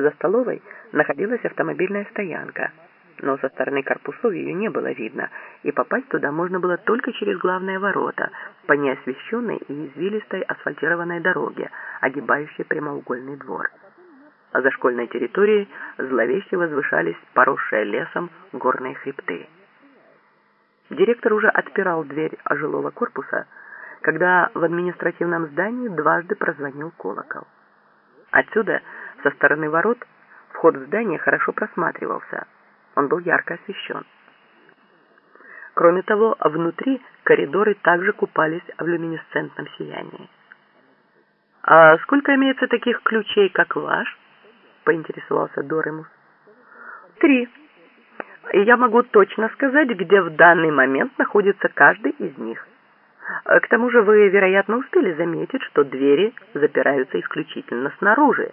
За столовой находилась автомобильная стоянка, но со стороны корпусов ее не было видно, и попасть туда можно было только через главные ворота по неосвещенной и извилистой асфальтированной дороге, огибающей прямоугольный двор. А за школьной территорией зловеще возвышались поросшие лесом горные хребты. Директор уже отпирал дверь жилого корпуса, когда в административном здании дважды прозвонил колокол. Отсюда, со стороны ворот, вход в здание хорошо просматривался. Он был ярко освещен. Кроме того, внутри коридоры также купались в люминесцентном сиянии. «А сколько имеется таких ключей, как ваш?» — поинтересовался Доремус. «Три. И я могу точно сказать, где в данный момент находится каждый из них. К тому же вы, вероятно, успели заметить, что двери запираются исключительно снаружи».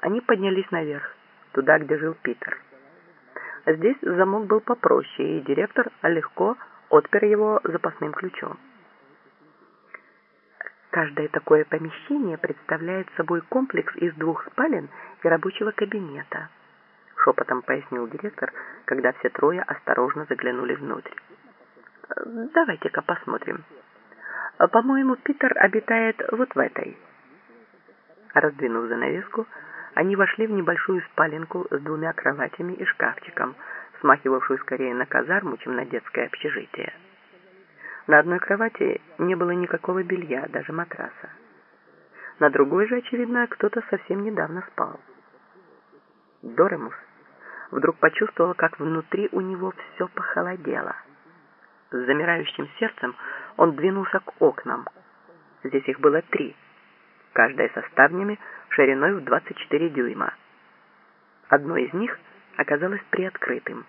Они поднялись наверх, туда, где жил Питер. Здесь замок был попроще, и директор легко отпер его запасным ключом. Каждое такое помещение представляет собой комплекс из двух спален и рабочего кабинета, шепотом пояснил директор, когда все трое осторожно заглянули внутрь. Давайте-ка посмотрим. По-моему, Питер обитает вот в этой. Раздвинув занавеску, они вошли в небольшую спаленку с двумя кроватями и шкафчиком, смахивавшую скорее на казарму, чем на детское общежитие. На одной кровати не было никакого белья, даже матраса. На другой же, очевидно, кто-то совсем недавно спал. Доремус вдруг почувствовал, как внутри у него все похолодело. С замирающим сердцем он двинулся к окнам. Здесь их было три, каждая со ставнями шириной в 24 дюйма. Одно из них оказалось приоткрытым.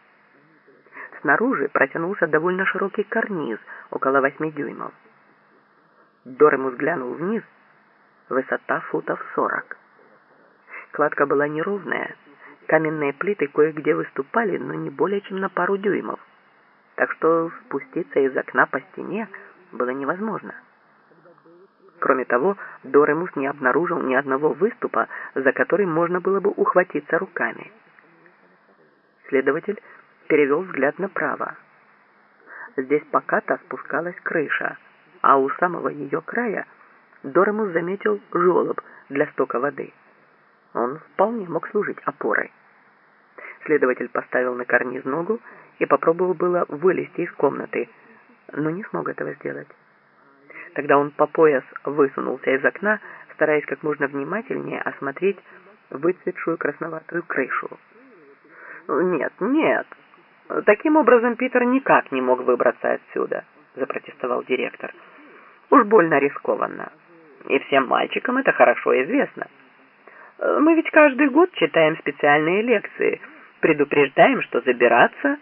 Снаружи протянулся довольно широкий карниз, около 8 дюймов. Доремус глянул вниз, высота футов 40. Кладка была неровная, каменные плиты кое-где выступали, но не более чем на пару дюймов, так что спуститься из окна по стене было невозможно. Кроме того, Доремус не обнаружил ни одного выступа, за который можно было бы ухватиться руками. Следователь перевел взгляд направо. Здесь покато спускалась крыша, а у самого ее края Доремус заметил желоб для стока воды. Он вполне мог служить опорой. Следователь поставил на карниз ногу и попробовал было вылезти из комнаты, но не смог этого сделать. Тогда он по пояс высунулся из окна, стараясь как можно внимательнее осмотреть выцветшую красноватую крышу. «Нет, нет, таким образом Питер никак не мог выбраться отсюда», — запротестовал директор. «Уж больно рискованно. И всем мальчикам это хорошо известно. Мы ведь каждый год читаем специальные лекции, предупреждаем, что забираться...»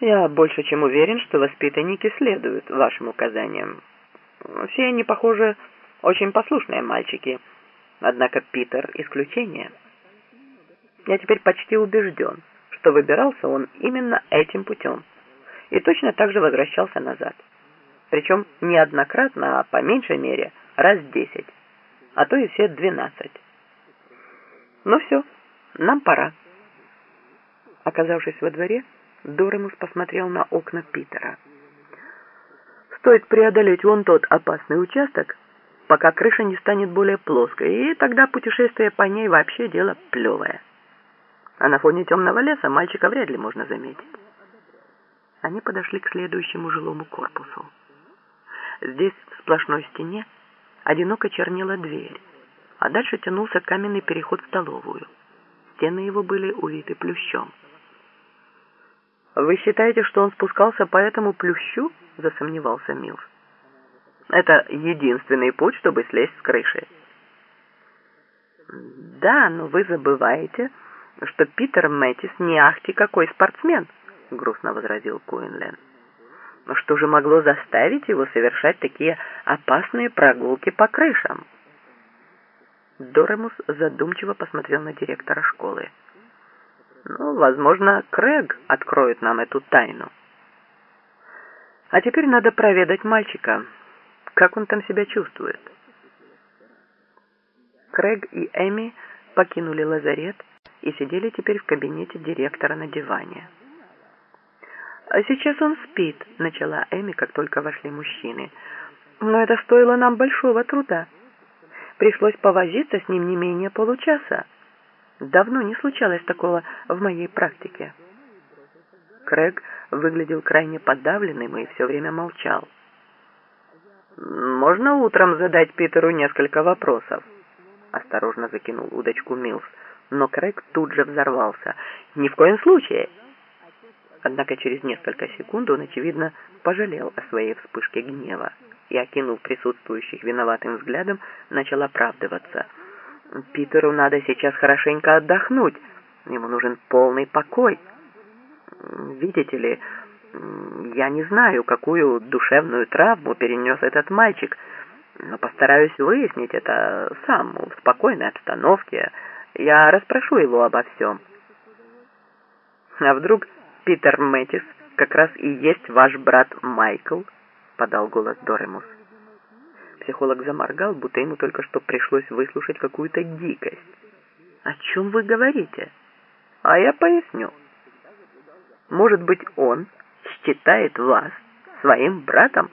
«Я больше чем уверен, что воспитанники следуют вашим указаниям. Все они, похоже, очень послушные мальчики. Однако Питер — исключение. Я теперь почти убежден, что выбирался он именно этим путем. И точно так же возвращался назад. Причем неоднократно, а по меньшей мере раз десять, а то и все двенадцать. Ну все, нам пора. Оказавшись во дворе, Доремус посмотрел на окна Питера. Стоит преодолеть вон тот опасный участок, пока крыша не станет более плоской, и тогда путешествие по ней вообще дело плевое. А на фоне темного леса мальчика вряд ли можно заметить. Они подошли к следующему жилому корпусу. Здесь, в сплошной стене, одиноко чернела дверь, а дальше тянулся каменный переход в столовую. Стены его были увиты плющом. «Вы считаете, что он спускался по этому плющу?» — засомневался Милс. «Это единственный путь, чтобы слезть с крыши». «Да, но вы забываете, что Питер Мэттис не ахти какой спортсмен», — грустно возразил Куинлен. «Но что же могло заставить его совершать такие опасные прогулки по крышам?» Доремус задумчиво посмотрел на директора школы. Ну, возможно, Крэг откроет нам эту тайну. А теперь надо проведать мальчика. Как он там себя чувствует? Крэг и Эми покинули лазарет и сидели теперь в кабинете директора на диване. «А сейчас он спит», — начала Эми, как только вошли мужчины. «Но это стоило нам большого труда. Пришлось повозиться с ним не менее получаса. Давно не случалось такого в моей практике». Крэг выглядел крайне подавленным и все время молчал. «Можно утром задать Питеру несколько вопросов?» Осторожно закинул удочку Милс, но Крэг тут же взорвался. «Ни в коем случае!» Однако через несколько секунд он, очевидно, пожалел о своей вспышке гнева и, окинув присутствующих виноватым взглядом, начал оправдываться. «Питеру надо сейчас хорошенько отдохнуть. Ему нужен полный покой. Видите ли, я не знаю, какую душевную травму перенес этот мальчик, но постараюсь выяснить это сам, в спокойной обстановке. Я расспрошу его обо всем. А вдруг Питер Мэтис как раз и есть ваш брат Майкл?» — подал голос Доремус. Психолог заморгал, будто ему только что пришлось выслушать какую-то дикость. «О чем вы говорите?» «А я поясню. Может быть, он считает вас своим братом?»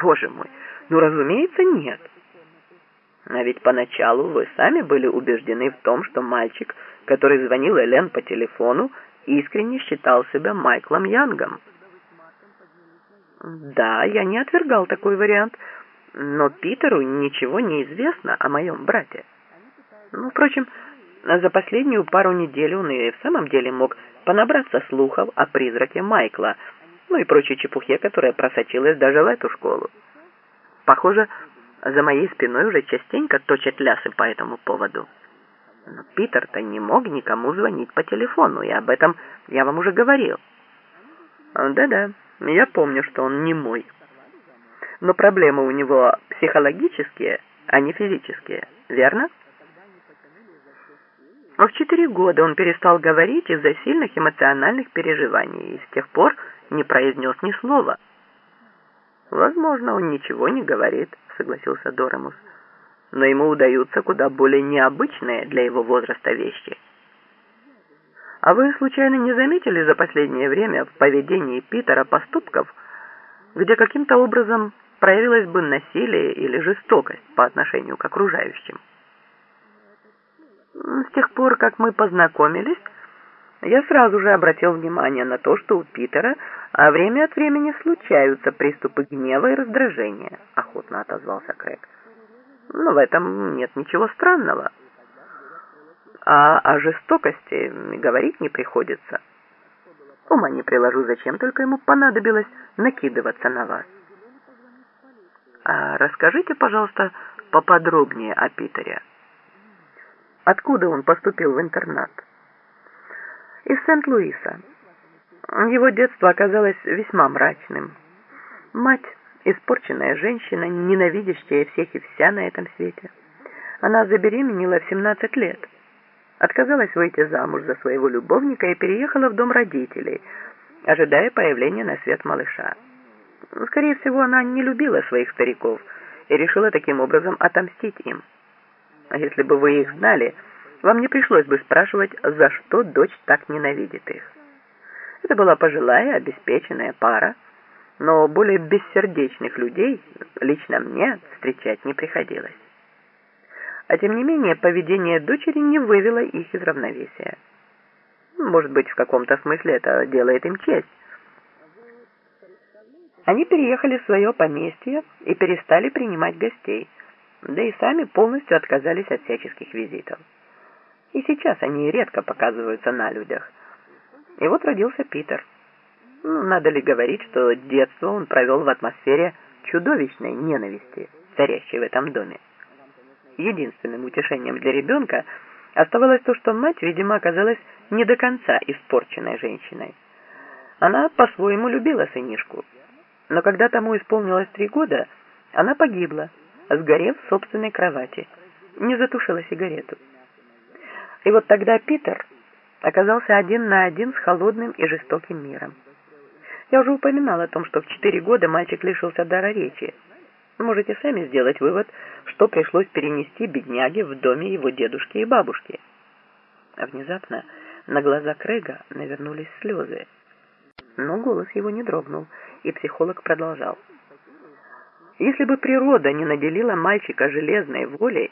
«Боже мой, ну, разумеется, нет. А ведь поначалу вы сами были убеждены в том, что мальчик, который звонил Элен по телефону, искренне считал себя Майклом Янгом. Да, я не отвергал такой вариант, но Питеру ничего не известно о моем брате. Ну, впрочем, за последнюю пару недель он и в самом деле мог понабраться слухов о призраке Майкла, ну и прочей чепухе, которая просочилась даже в эту школу. Похоже, за моей спиной уже частенько точат лясы по этому поводу. Но Питер-то не мог никому звонить по телефону, и об этом я вам уже говорил. Да-да, я помню, что он не мой. Но проблемы у него психологические, а не физические, верно? В четыре года он перестал говорить из-за сильных эмоциональных переживаний и с тех пор не произнес ни слова. «Возможно, он ничего не говорит», — согласился Дорамус но ему удаются куда более необычные для его возраста вещи. А вы случайно не заметили за последнее время в поведении Питера поступков, где каким-то образом проявилось бы насилие или жестокость по отношению к окружающим? С тех пор, как мы познакомились, я сразу же обратил внимание на то, что у Питера время от времени случаются приступы гнева и раздражения, охотно отозвался Крэг. Но в этом нет ничего странного. А о жестокости говорить не приходится. Ума не приложу, зачем только ему понадобилось накидываться на вас. А расскажите, пожалуйста, поподробнее о Питере. Откуда он поступил в интернат? Из Сент-Луиса. Его детство оказалось весьма мрачным. Мать Испорченная женщина, ненавидящая всех и вся на этом свете. Она забеременела в 17 лет. Отказалась выйти замуж за своего любовника и переехала в дом родителей, ожидая появления на свет малыша. Скорее всего, она не любила своих стариков и решила таким образом отомстить им. А если бы вы их знали, вам не пришлось бы спрашивать, за что дочь так ненавидит их. Это была пожилая, обеспеченная пара, но более бессердечных людей лично мне встречать не приходилось. А тем не менее, поведение дочери не вывело их из равновесия. Может быть, в каком-то смысле это делает им честь. Они переехали в свое поместье и перестали принимать гостей, да и сами полностью отказались от всяческих визитов. И сейчас они редко показываются на людях. И вот родился Питер – ну, надо ли говорить, что детство он провел в атмосфере чудовищной ненависти, царящей в этом доме. Единственным утешением для ребенка оставалось то, что мать, видимо, оказалась не до конца испорченной женщиной. Она по-своему любила сынишку, но когда тому исполнилось три года, она погибла, сгорев в собственной кровати, не затушила сигарету. И вот тогда Питер оказался один на один с холодным и жестоким миром. Я уже упоминал о том, что в четыре года мальчик лишился дара речи. Можете сами сделать вывод, что пришлось перенести бедняге в доме его дедушки и бабушки. А внезапно на глаза Крэга навернулись слезы. Но голос его не дрогнул, и психолог продолжал. Если бы природа не наделила мальчика железной волей,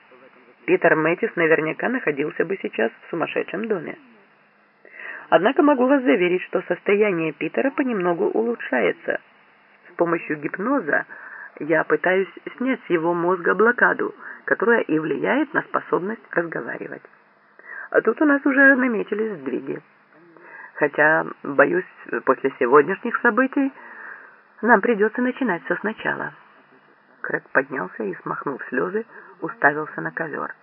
Питер Мэтис наверняка находился бы сейчас в сумасшедшем доме. Однако могу вас заверить, что состояние Питера понемногу улучшается. С помощью гипноза я пытаюсь снять с его мозга блокаду, которая и влияет на способность разговаривать. А тут у нас уже наметились сдвиги. Хотя, боюсь, после сегодняшних событий нам придется начинать все сначала. Крэк поднялся и, смахнув слезы, уставился на ковер.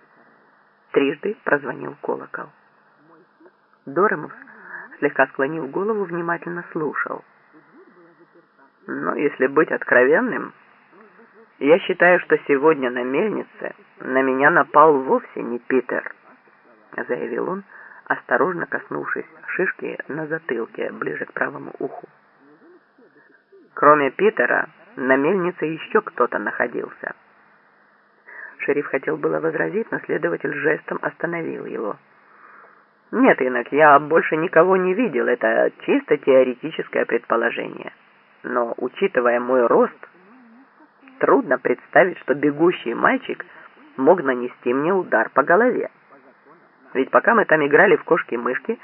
Трижды прозвонил колокол. Доремус, слегка склонив голову, внимательно слушал. Но если быть откровенным, я считаю, что сегодня на мельнице на меня напал вовсе не Питер, заявил он, осторожно коснувшись шишки на затылке, ближе к правому уху. Кроме Питера, на мельнице еще кто-то находился. Шериф хотел было возразить, но следователь жестом остановил его. «Нет, инок, я больше никого не видел, это чисто теоретическое предположение. Но, учитывая мой рост, трудно представить, что бегущий мальчик мог нанести мне удар по голове. Ведь пока мы там играли в кошки-мышки,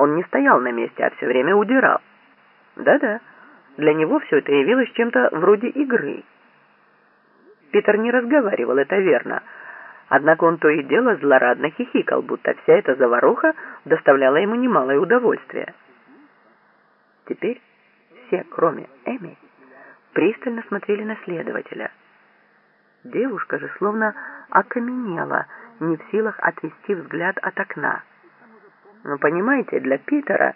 он не стоял на месте, а все время удирал. Да-да, для него все это явилось чем-то вроде игры. Питер не разговаривал, это верно. Однако он то и дело злорадно хихикал, будто вся эта заваруха доставляла ему немалое удовольствие. Теперь все, кроме Эми, пристально смотрели на следователя. Девушка же словно окаменела, не в силах отвести взгляд от окна. Но понимаете, для Питера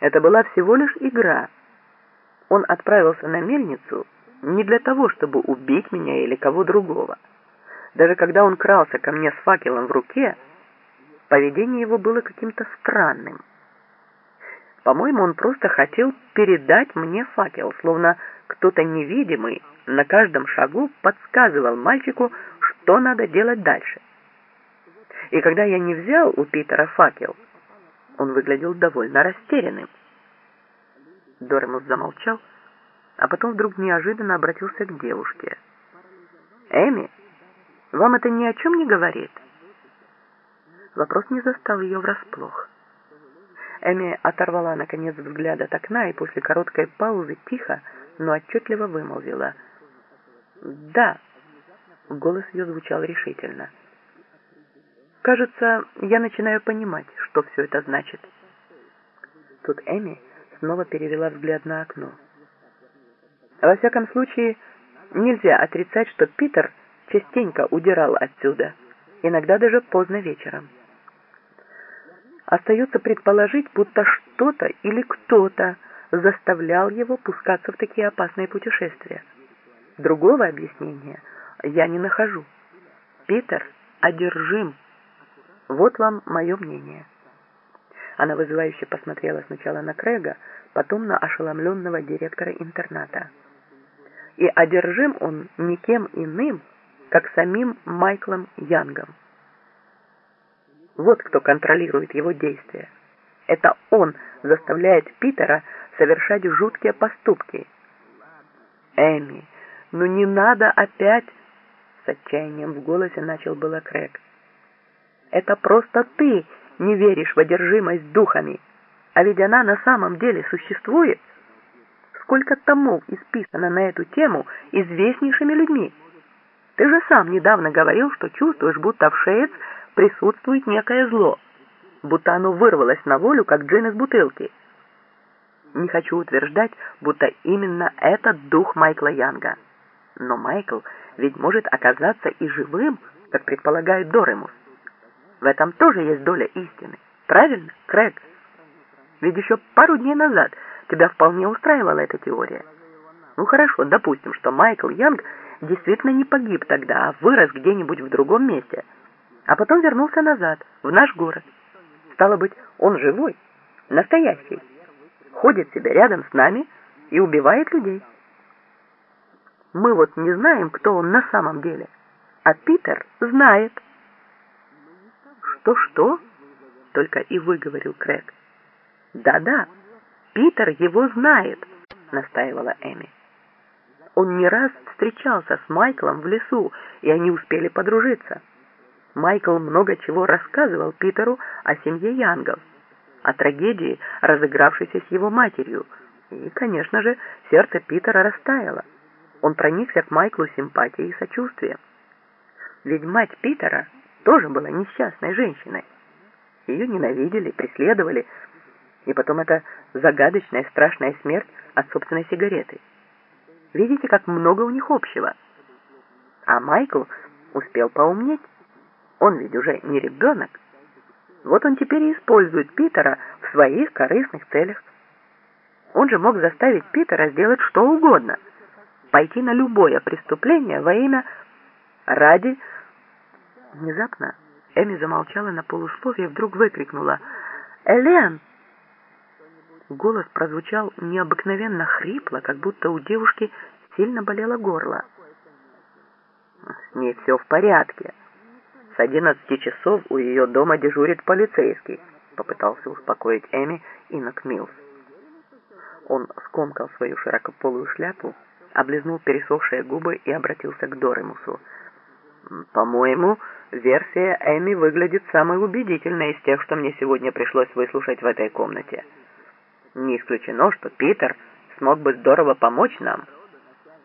это была всего лишь игра. Он отправился на мельницу не для того, чтобы убить меня или кого другого. Даже когда он крался ко мне с факелом в руке, поведение его было каким-то странным. По-моему, он просто хотел передать мне факел, словно кто-то невидимый на каждом шагу подсказывал мальчику, что надо делать дальше. И когда я не взял у Питера факел, он выглядел довольно растерянным. Доремус замолчал, а потом вдруг неожиданно обратился к девушке. «Эми, вам это ни о чем не говорит?» Вопрос не застал ее врасплох. Эми оторвала, наконец, взгляд от окна и после короткой паузы тихо, но отчетливо вымолвила. «Да», — голос ее звучал решительно. «Кажется, я начинаю понимать, что все это значит». Тут Эми снова перевела взгляд на окно. Во всяком случае, нельзя отрицать, что Питер частенько удирал отсюда, иногда даже поздно вечером. Остается предположить, будто что-то или кто-то заставлял его пускаться в такие опасные путешествия. Другого объяснения я не нахожу. Питер одержим. Вот вам мое мнение. Она вызывающе посмотрела сначала на Крэга, потом на ошеломленного директора интерната. И одержим он никем иным, как самим Майклом Янгом. Вот кто контролирует его действия. Это он заставляет Питера совершать жуткие поступки. Эми, ну не надо опять, с отчаянием в голосе начал было Крэг. Это просто ты не веришь в одержимость духами, а ведь она на самом деле существует. Сколько томов исписано на эту тему известнейшими людьми. Ты же сам недавно говорил, что чувствуешь, будто в Шеец присутствует некое зло, будто оно вырвалось на волю, как джин из бутылки. Не хочу утверждать, будто именно этот дух Майкла Янга. Но Майкл ведь может оказаться и живым, как предполагает Доремус. В этом тоже есть доля истины. Правильно, Крэг? Ведь еще пару дней назад тебя вполне устраивала эта теория. Ну хорошо, допустим, что Майкл Янг действительно не погиб тогда, а вырос где-нибудь в другом месте, а потом вернулся назад, в наш город. Стало быть, он живой, настоящий ходит себе рядом с нами и убивает людей. Мы вот не знаем, кто он на самом деле, а Питер знает». «Что-что?» — только и выговорил Крэг. «Да-да, Питер его знает», — настаивала Эми. Он не раз встречался с Майклом в лесу, и они успели подружиться. Майкл много чего рассказывал Питеру о семье Янгов, о трагедии, разыгравшейся с его матерью, и, конечно же, сердце Питера растаяло. Он проникся к Майклу симпатией и сочувствием. Ведь мать Питера тоже была несчастной женщиной. Ее ненавидели, преследовали, и потом эта загадочная страшная смерть от собственной сигареты. Видите, как много у них общего. А Майкл успел поумнеть. Он ведь уже не ребенок. Вот он теперь и использует Питера в своих корыстных целях. Он же мог заставить Питера сделать что угодно. Пойти на любое преступление во имя ради... Внезапно Эми замолчала на полусловие и вдруг выкрикнула «Элен!» Голос прозвучал необыкновенно хрипло, как будто у девушки сильно болело горло. «С ней все в порядке. С одиннадцати часов у ее дома дежурит полицейский», попытался успокоить Эми Инок Милс. Он скомкал свою широкополую шляпу, облизнул пересохшие губы и обратился к Доремусу. «По-моему, версия Эми выглядит самой убедительной из тех, что мне сегодня пришлось выслушать в этой комнате». Не исключено, что Питер смог бы здорово помочь нам.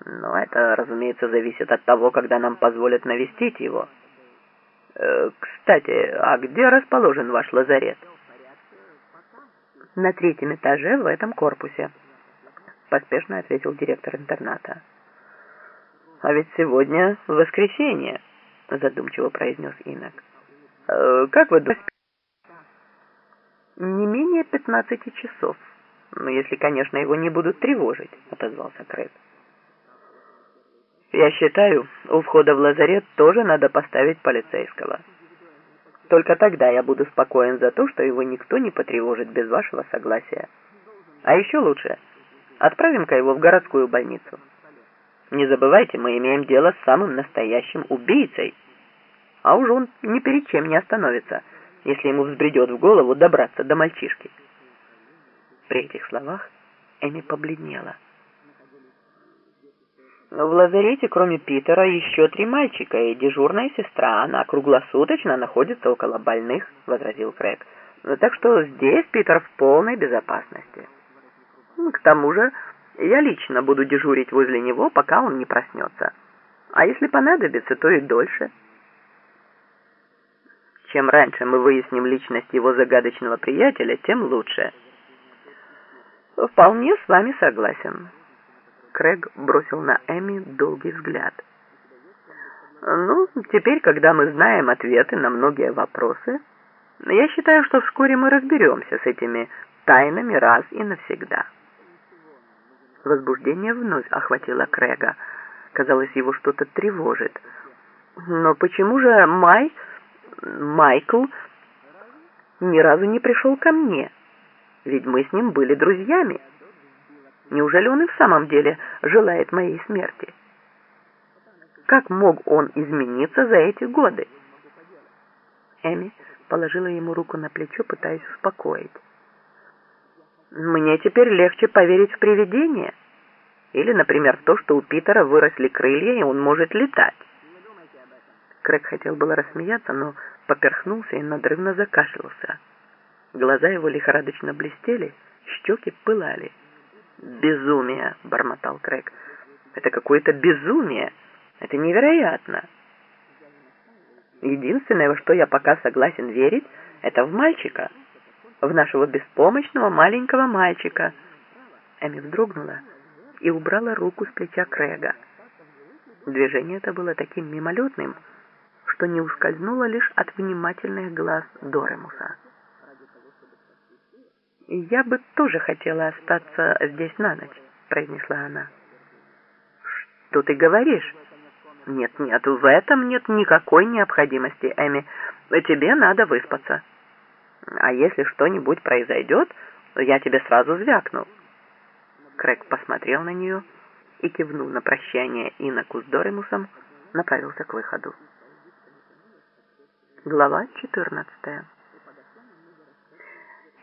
Но это, разумеется, зависит от того, когда нам позволят навестить его. Э, кстати, а где расположен ваш лазарет? На третьем этаже в этом корпусе, поспешно ответил директор интерната. А ведь сегодня воскресенье, задумчиво произнес Инок. Э, как вы думаете? Не менее пятнадцати часов. «Ну, если, конечно, его не будут тревожить», — отозвался Крейг. «Я считаю, у входа в лазарет тоже надо поставить полицейского. Только тогда я буду спокоен за то, что его никто не потревожит без вашего согласия. А еще лучше, отправим-ка его в городскую больницу. Не забывайте, мы имеем дело с самым настоящим убийцей. А уж он ни перед чем не остановится, если ему взбредет в голову добраться до мальчишки». При этих словах Эми побледнела. В лазарете, кроме Питера, еще три мальчика и дежурная сестра. Она круглосуточно находится около больных, возразил Крэг. Так что здесь Питер в полной безопасности. К тому же я лично буду дежурить возле него, пока он не проснется. А если понадобится, то и дольше. Чем раньше мы выясним личность его загадочного приятеля, тем лучше. «Вполне с вами согласен». Крэг бросил на Эми долгий взгляд. «Ну, теперь, когда мы знаем ответы на многие вопросы, я считаю, что вскоре мы разберемся с этими тайнами раз и навсегда». Возбуждение вновь охватило Крэга. Казалось, его что-то тревожит. «Но почему же Май... Майкл ни разу не пришел ко мне?» ведь мы с ним были друзьями. Неужели он и в самом деле желает моей смерти? Как мог он измениться за эти годы? Эми положила ему руку на плечо, пытаясь успокоить. «Мне теперь легче поверить в привидения. Или, например, в то, что у Питера выросли крылья, и он может летать». Крэг хотел было рассмеяться, но поперхнулся и надрывно закашлялся. Глаза его лихорадочно блестели, щеки пылали. «Безумие!» — бормотал Крэг. «Это какое-то безумие! Это невероятно!» Единственное, во что я пока согласен верить, это в мальчика, в нашего беспомощного маленького мальчика. Эми вздрогнула и убрала руку с плеча Крэга. Движение это было таким мимолетным, что не ускользнуло лишь от внимательных глаз Доремуса. «Я бы тоже хотела остаться здесь на ночь», — произнесла она. «Что ты говоришь?» «Нет, нет, в этом нет никакой необходимости, Эми. Тебе надо выспаться. А если что-нибудь произойдет, я тебе сразу звякну». Крэг посмотрел на нее и, кивнув на прощание Иноку с Доремусом, направился к выходу. Глава 14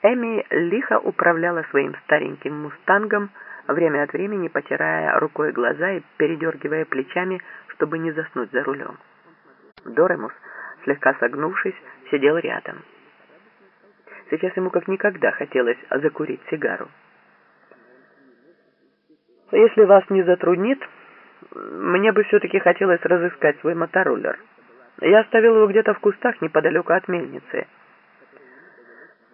Эми лихо управляла своим стареньким мустангом, время от времени потирая рукой глаза и передергивая плечами, чтобы не заснуть за рулем. Доремус, слегка согнувшись, сидел рядом. Сейчас ему как никогда хотелось закурить сигару. «Если вас не затруднит, мне бы все-таки хотелось разыскать свой мотороллер. Я оставил его где-то в кустах неподалеку от мельницы».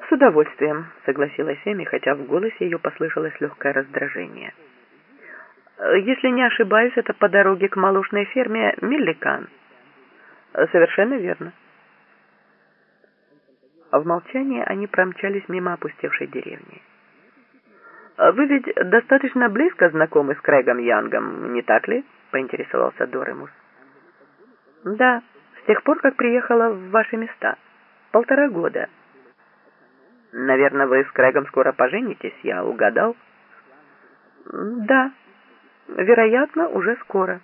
«С удовольствием», — согласилась Эми, хотя в голосе ее послышалось легкое раздражение. «Если не ошибаюсь, это по дороге к молочной ферме Милликан». «Совершенно верно». В молчании они промчались мимо опустевшей деревни. «Вы ведь достаточно близко знакомы с Крэгом Янгом, не так ли?» — поинтересовался Доремус. «Да, с тех пор, как приехала в ваши места. Полтора года». «Наверное, вы с Крэгом скоро поженитесь, я угадал?» «Да, вероятно, уже скоро».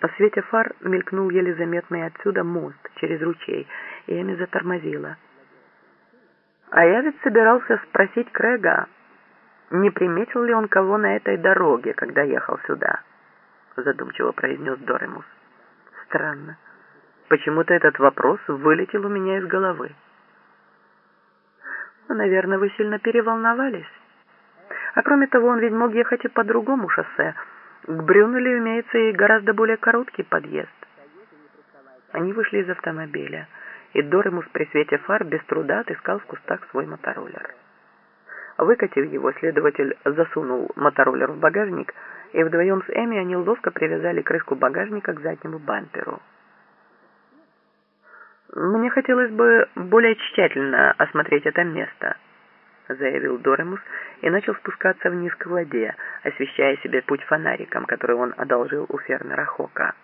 По свете фар мелькнул еле заметный отсюда мост через ручей, и Эми затормозила. А я ведь собирался спросить Крэга, не приметил ли он кого на этой дороге, когда ехал сюда, задумчиво произнес Доремус. Странно. Почему-то этот вопрос вылетел у меня из головы. Ну, наверное, вы сильно переволновались. А кроме того, он ведь мог ехать и по другому шоссе, к Брюнелю имеется и гораздо более короткий подъезд. Они вышли из автомобиля, и Доремус при свете фар без труда отыскал в кустах свой мотороллер. Выкатив его, следователь засунул мотороллер в багажник, и вдвоем с Эми они ловко привязали крышку багажника к заднему бамперу. «Мне хотелось бы более тщательно осмотреть это место», — заявил Доремус и начал спускаться вниз к воде, освещая себе путь фонариком, который он одолжил у фермера Хока.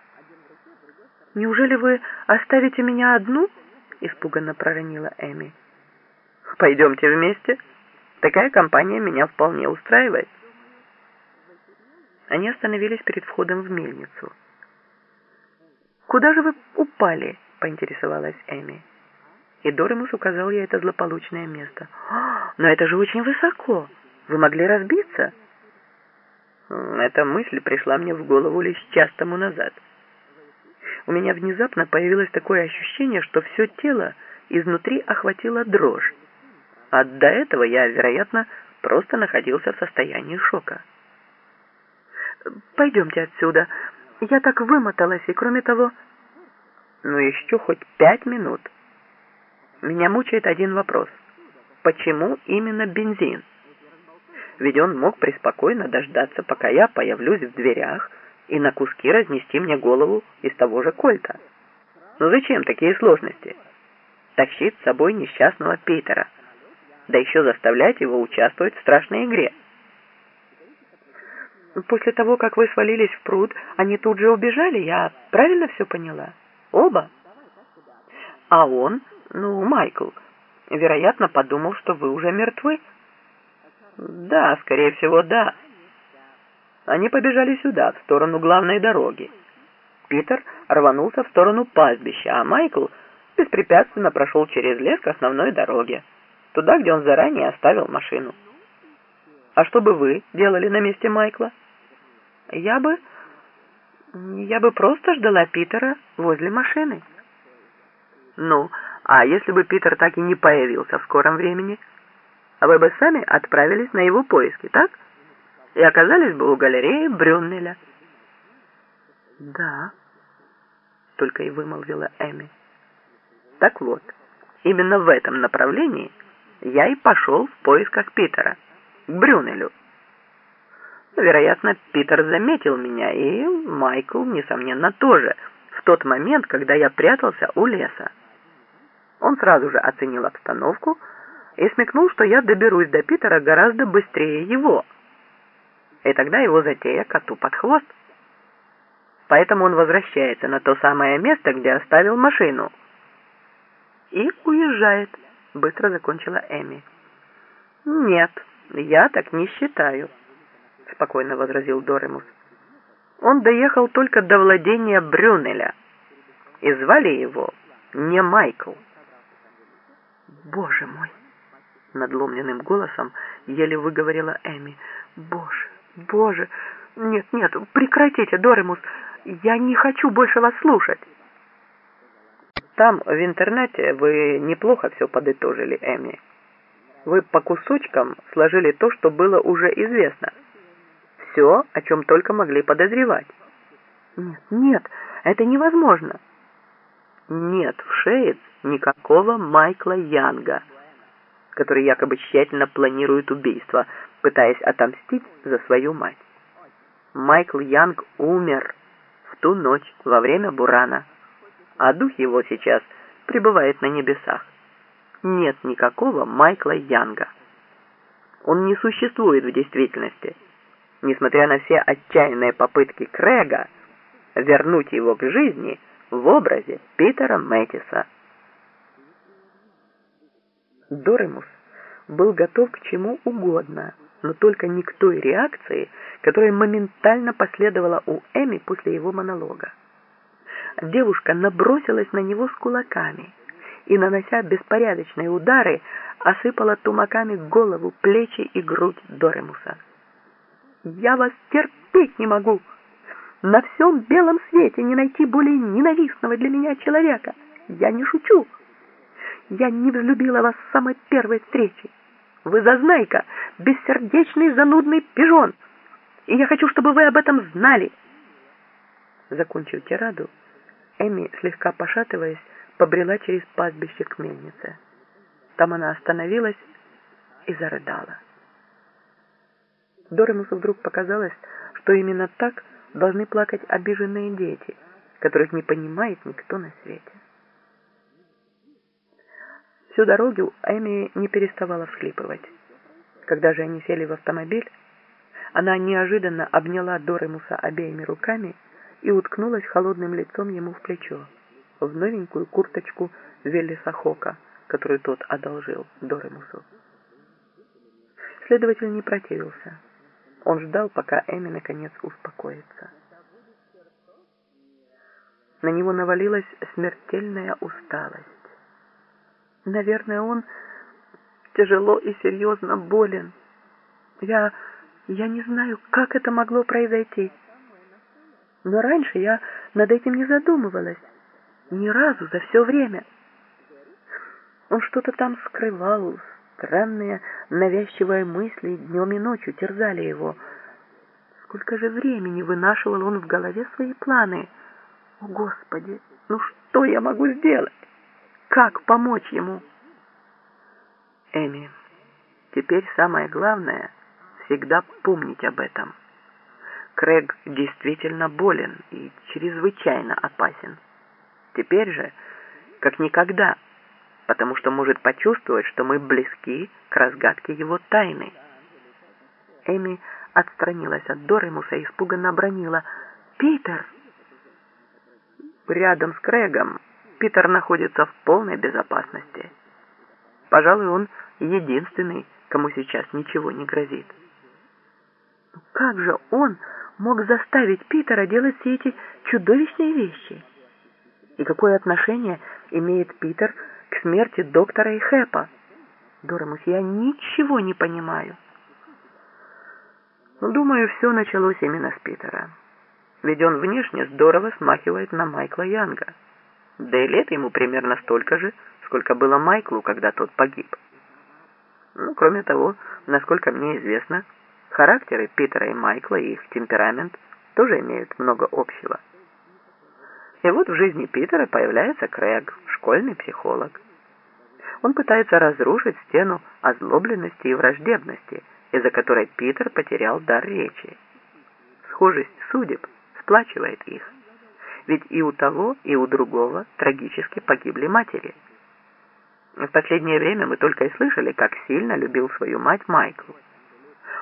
«Неужели вы оставите меня одну?» — испуганно проронила Эми. «Пойдемте вместе. Такая компания меня вполне устраивает». Они остановились перед входом в мельницу. «Куда же вы упали?» — поинтересовалась Эми. И Доремус указал ей это злополучное место. «Но это же очень высоко! Вы могли разбиться?» Эта мысль пришла мне в голову лишь час тому назад. У меня внезапно появилось такое ощущение, что все тело изнутри охватило дрожь. А до этого я, вероятно, просто находился в состоянии шока. «Пойдемте отсюда. Я так вымоталась, и кроме того...» «Ну еще хоть пять минут». Меня мучает один вопрос. Почему именно бензин? Ведь он мог преспокойно дождаться, пока я появлюсь в дверях и на куски разнести мне голову из того же кольта. Ну зачем такие сложности? Тащить с собой несчастного Питера, да еще заставлять его участвовать в страшной игре. После того, как вы свалились в пруд, они тут же убежали, я правильно все поняла? Оба? А он ну, Майкл, вероятно, подумал, что вы уже мертвы. Да, скорее всего, да. Они побежали сюда, в сторону главной дороги. Питер рванулся в сторону пастбища, а Майкл беспрепятственно прошел через лес к основной дороге, туда, где он заранее оставил машину. А что бы вы делали на месте Майкла? Я бы... я бы просто ждала Питера возле машины. Ну, а если бы Питер так и не появился в скором времени, вы бы сами отправились на его поиски, так? И оказались бы у галереи Брюннеля. Да, только и вымолвила Эми. Так вот, именно в этом направлении я и пошел в поисках Питера, к Брюнелю. Вероятно, Питер заметил меня, и Майкл, несомненно, тоже, в тот момент, когда я прятался у леса. Он сразу же оценил обстановку и смекнул, что я доберусь до Питера гораздо быстрее его. И тогда его затея коту под хвост. Поэтому он возвращается на то самое место, где оставил машину. И уезжает, быстро закончила Эми. Нет, «Я так не считаю», — спокойно возразил Доремус. «Он доехал только до владения Брюнеля, и звали его не Майкл». «Боже мой!» — надломленным голосом еле выговорила Эми. «Боже, боже! Нет, нет, прекратите, Доремус! Я не хочу больше вас слушать!» Там, в интернете, вы неплохо все подытожили, Эми. Вы по кусочкам сложили то, что было уже известно. Все, о чем только могли подозревать. Нет, нет, это невозможно. Нет в Шейдс никакого Майкла Янга, который якобы тщательно планирует убийство, пытаясь отомстить за свою мать. Майкл Янг умер в ту ночь во время Бурана, а дух его сейчас пребывает на небесах нет никакого Майкла Янга. Он не существует в действительности, несмотря на все отчаянные попытки Крэга вернуть его к жизни в образе Питера Мэттиса. Доремус был готов к чему угодно, но только не к той реакции, которая моментально последовала у Эми после его монолога. Девушка набросилась на него с кулаками – и, нанося беспорядочные удары, осыпала тумаками голову, плечи и грудь Доремуса. «Я вас терпеть не могу! На всем белом свете не найти более ненавистного для меня человека! Я не шучу! Я не взлюбила вас с самой первой встречи! Вы зазнайка, бессердечный занудный пижон! И я хочу, чтобы вы об этом знали!» Закончив тираду, Эми, слегка пошатываясь, побрела через пастбище к мельнице. Там она остановилась и зарыдала. Доремусу вдруг показалось, что именно так должны плакать обиженные дети, которых не понимает никто на свете. Всю дорогу Эми не переставала всхлипывать. Когда же они сели в автомобиль, она неожиданно обняла Доремуса обеими руками и уткнулась холодным лицом ему в плечо в новенькую курточку Велеса Хока, которую тот одолжил Доремусу. Следователь не противился. Он ждал, пока Эми наконец успокоится. На него навалилась смертельная усталость. Наверное, он тяжело и серьезно болен. Я... я не знаю, как это могло произойти. Но раньше я над этим не задумывалась. Ни разу за все время. Он что-то там скрывал, странные навязчивые мысли днем и ночью терзали его. Сколько же времени вынашивал он в голове свои планы. О, Господи, ну что я могу сделать? Как помочь ему? Эми, теперь самое главное — всегда помнить об этом. Крэг действительно болен и чрезвычайно опасен. Теперь же, как никогда, потому что может почувствовать, что мы близки к разгадке его тайны. Эми отстранилась от Доремуса и испуганно обронила «Питер!». Рядом с Крэгом Питер находится в полной безопасности. Пожалуй, он единственный, кому сейчас ничего не грозит. Как же он мог заставить Питера делать все эти чудовищные вещи? И какое отношение имеет Питер к смерти доктора и Хэпа? Дорамус, я ничего не понимаю. Ну, думаю, все началось именно с Питера. Ведь он внешне здорово смахивает на Майкла Янга. Да и лет ему примерно столько же, сколько было Майклу, когда тот погиб. Ну, кроме того, насколько мне известно, характеры Питера и Майкла и их темперамент тоже имеют много общего. И вот в жизни Питера появляется Крэг, школьный психолог. Он пытается разрушить стену озлобленности и враждебности, из-за которой Питер потерял дар речи. Схожесть судеб сплачивает их. Ведь и у того, и у другого трагически погибли матери. В последнее время мы только и слышали, как сильно любил свою мать Майкл.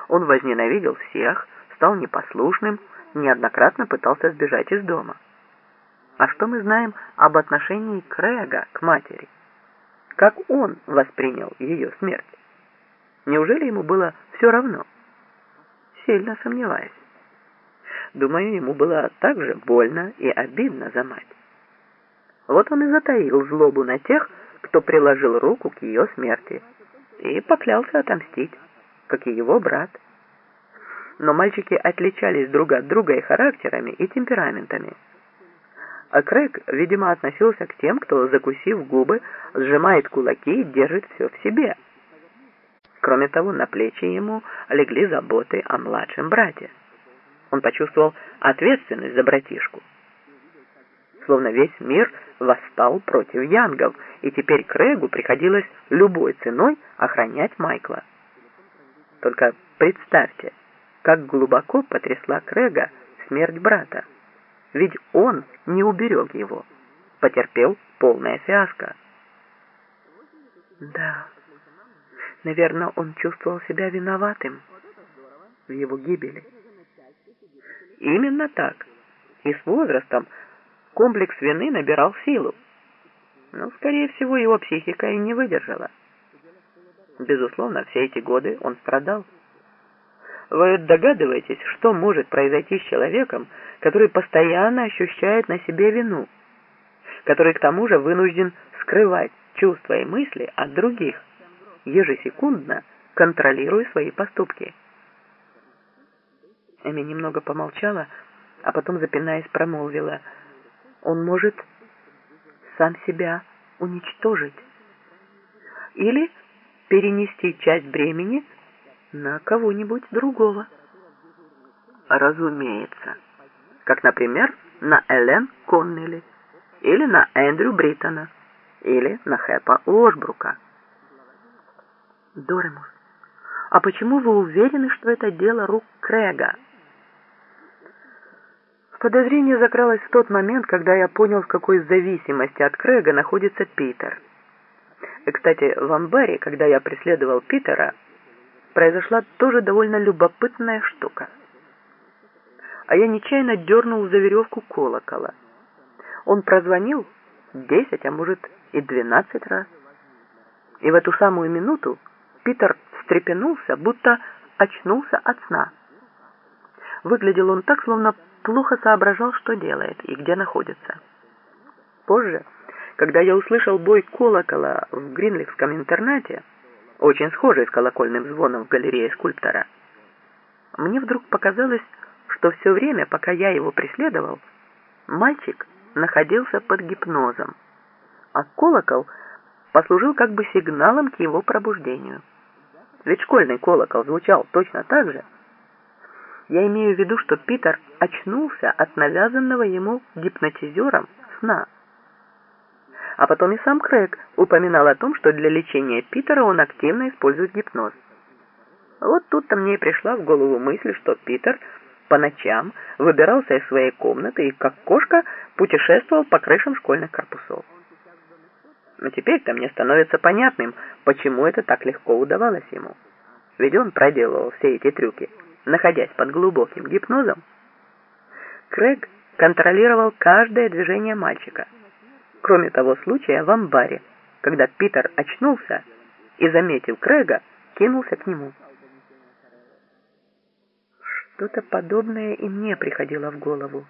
Он возненавидел всех, стал непослушным, неоднократно пытался сбежать из дома. А что мы знаем об отношении Крэга к матери? Как он воспринял ее смерть? Неужели ему было все равно? Сильно сомневаюсь. Думаю, ему было так же больно и обидно за мать. Вот он и затаил злобу на тех, кто приложил руку к ее смерти, и поклялся отомстить, как и его брат. Но мальчики отличались друг от друга и характерами, и темпераментами. А Крэг, видимо, относился к тем, кто, закусив губы, сжимает кулаки и держит все в себе. Кроме того, на плечи ему легли заботы о младшем брате. Он почувствовал ответственность за братишку. Словно весь мир восстал против янгов, и теперь Крэгу приходилось любой ценой охранять Майкла. Только представьте, как глубоко потрясла Крэга смерть брата. Ведь он не уберег его, потерпел полное фиаско. Да, наверное, он чувствовал себя виноватым в его гибели. Именно так. И с возрастом комплекс вины набирал силу. Но, скорее всего, его психика и не выдержала. Безусловно, все эти годы он страдал. Вы догадываетесь, что может произойти с человеком, который постоянно ощущает на себе вину, который к тому же вынужден скрывать чувства и мысли от других, ежесекундно контролируя свои поступки. Эми немного помолчала, а потом, запинаясь, промолвила, «Он может сам себя уничтожить или перенести часть бремени на кого-нибудь другого». «Разумеется. Как, например, на Элен Коннелли или на Эндрю Бриттона или на Хэпа Ложбрука». Доремус, а почему вы уверены, что это дело рук Крэга? Подозрение закралось в тот момент, когда я понял, в какой зависимости от Крэга находится Питер. И, кстати, в амбаре, когда я преследовал Питера, произошла тоже довольно любопытная штука. А я нечаянно дернул за веревку колокола. Он прозвонил десять, а может и двенадцать раз. И в эту самую минуту Питер встрепенулся, будто очнулся от сна. Выглядел он так, словно плохо соображал, что делает и где находится. Позже, когда я услышал бой колокола в Гринлихском интернате, очень схожий с колокольным звоном в галерее скульптора, мне вдруг показалось, что все время, пока я его преследовал, мальчик находился под гипнозом, а колокол послужил как бы сигналом к его пробуждению. Ведь школьный колокол звучал точно так же, я имею в виду, что Питер очнулся от навязанного ему гипнотизером сна. А потом и сам Крэг упоминал о том, что для лечения Питера он активно использует гипноз. Вот тут-то мне и пришла в голову мысль, что Питер по ночам выбирался из своей комнаты и, как кошка, путешествовал по крышам школьных корпусов. Но теперь-то мне становится понятным, почему это так легко удавалось ему. Ведь он проделывал все эти трюки находясь под глубоким гипнозом, Крэг контролировал каждое движение мальчика. Кроме того случая в амбаре, когда Питер очнулся и, заметив Крэга, кинулся к нему. Что-то подобное и мне приходило в голову.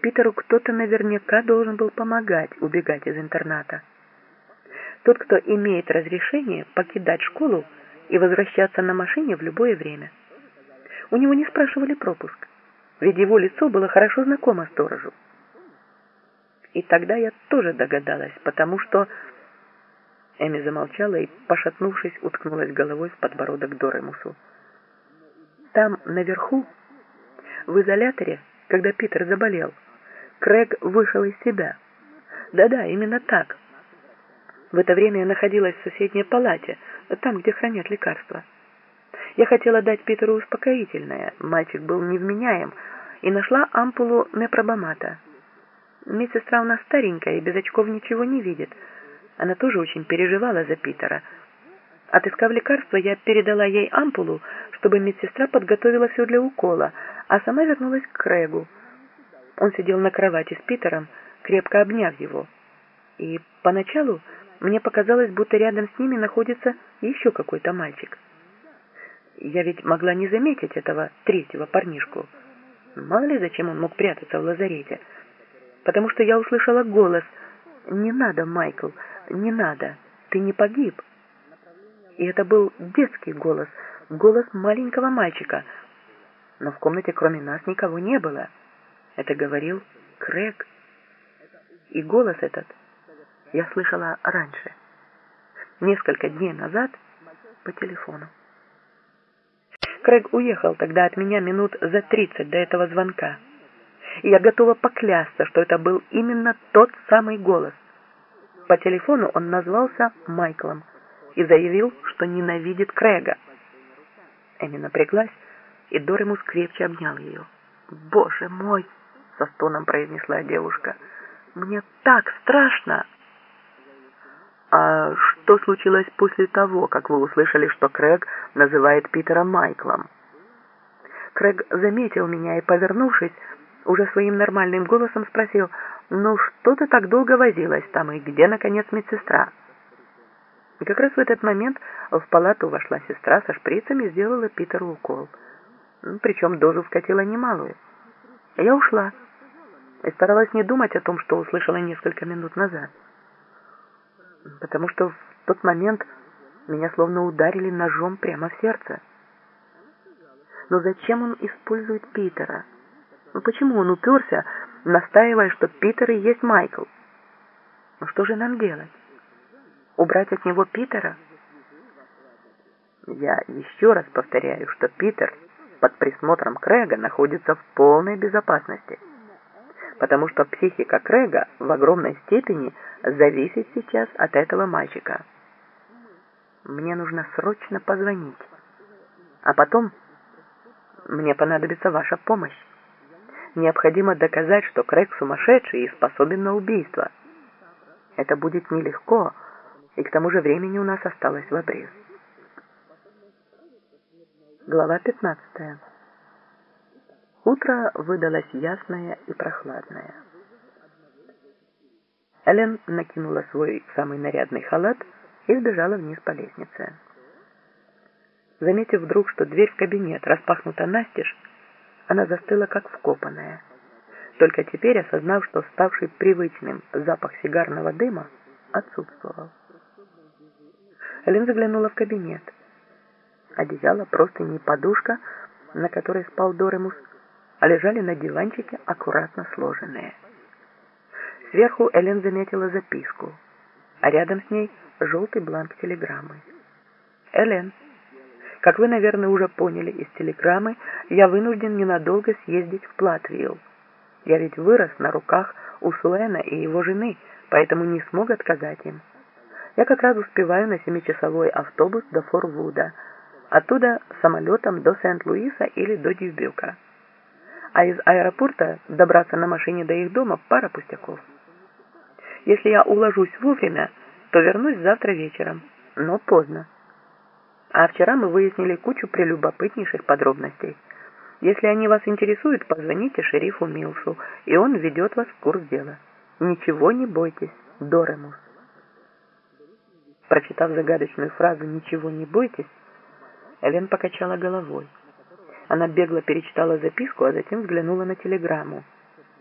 Питеру кто-то наверняка должен был помогать убегать из интерната. Тот, кто имеет разрешение покидать школу и возвращаться на машине в любое время. У него не спрашивали пропуск, ведь его лицо было хорошо знакомо сторожу. И тогда я тоже догадалась, потому что... Эми замолчала и, пошатнувшись, уткнулась головой в подбородок Доремусу. Там, наверху, в изоляторе, когда Питер заболел, Крэг вышел из себя. Да-да, именно так. В это время я находилась в соседней палате, там, где хранят лекарства. Я хотела дать Питеру успокоительное, мальчик был невменяем, и нашла ампулу мепробамата. Медсестра у нас старенькая и без очков ничего не видит. Она тоже очень переживала за Питера. Отыскав лекарство, я передала ей ампулу, чтобы медсестра подготовила все для укола, а сама вернулась к Крэгу. Он сидел на кровати с Питером, крепко обняв его. И поначалу мне показалось, будто рядом с ними находится еще какой-то мальчик. Я ведь могла не заметить этого третьего парнишку. Мало ли, зачем он мог прятаться в лазарете. Потому что я услышала голос «Не надо, Майкл, не надо, ты не погиб». И это был детский голос, голос маленького мальчика. Но в комнате кроме нас никого не было. Это говорил Крэг. И голос этот я слышала раньше, несколько дней назад, по телефону. Крэг уехал тогда от меня минут за тридцать до этого звонка. И я готова поклясться, что это был именно тот самый голос. По телефону он назвался Майклом и заявил, что ненавидит Крэга. Эми напряглась, и Доремус крепче обнял ее. «Боже мой!» — со стоном произнесла девушка. «Мне так страшно!» «А что случилось после того, как вы услышали, что Крэг называет Питера Майклом?» Крэг заметил меня и, повернувшись, уже своим нормальным голосом спросил, «Ну что ты так долго возилась там, и где, наконец, медсестра?» И как раз в этот момент в палату вошла сестра со шприцами и сделала Питеру укол. Ну, причем дозу вкатила немалую. Я ушла и старалась не думать о том, что услышала несколько минут назад потому что в тот момент меня словно ударили ножом прямо в сердце. Но зачем он использует Питера? Ну почему он уперся, настаивая, что Питер и есть Майкл? Ну что же нам делать? Убрать от него Питера? Я еще раз повторяю, что Питер под присмотром Крэга находится в полной безопасности потому что психика Крэга в огромной степени зависит сейчас от этого мальчика. Мне нужно срочно позвонить. А потом мне понадобится ваша помощь. Необходимо доказать, что Крэг сумасшедший и способен на убийство. Это будет нелегко, и к тому же времени у нас осталось в обрез. Глава 15. Утро выдалось ясное и прохладное. Эллен накинула свой самый нарядный халат и сбежала вниз по лестнице. Заметив вдруг, что дверь в кабинет распахнута настежь, она застыла как вкопанная, только теперь осознав, что ставший привычным запах сигарного дыма отсутствовал. Эллен заглянула в кабинет. Одеяло, просто не подушка, на которой спал Доремус, а лежали на диванчике аккуратно сложенные. Сверху Эллен заметила записку, а рядом с ней желтый бланк телеграммы. «Эллен, как вы, наверное, уже поняли из телеграммы, я вынужден ненадолго съездить в Платвилл. Я ведь вырос на руках у Суэна и его жены, поэтому не смог отказать им. Я как раз успеваю на семичасовой автобус до Форвуда, оттуда самолетом до Сент-Луиса или до Дьюбюка а из аэропорта добраться на машине до их дома пара пустяков. Если я уложусь вовремя, то вернусь завтра вечером, но поздно. А вчера мы выяснили кучу прелюбопытнейших подробностей. Если они вас интересуют, позвоните шерифу Милсу, и он введет вас в курс дела. Ничего не бойтесь, Доремус. Прочитав загадочную фразу «ничего не бойтесь», Элен покачала головой. Она бегло перечитала записку, а затем взглянула на телеграмму.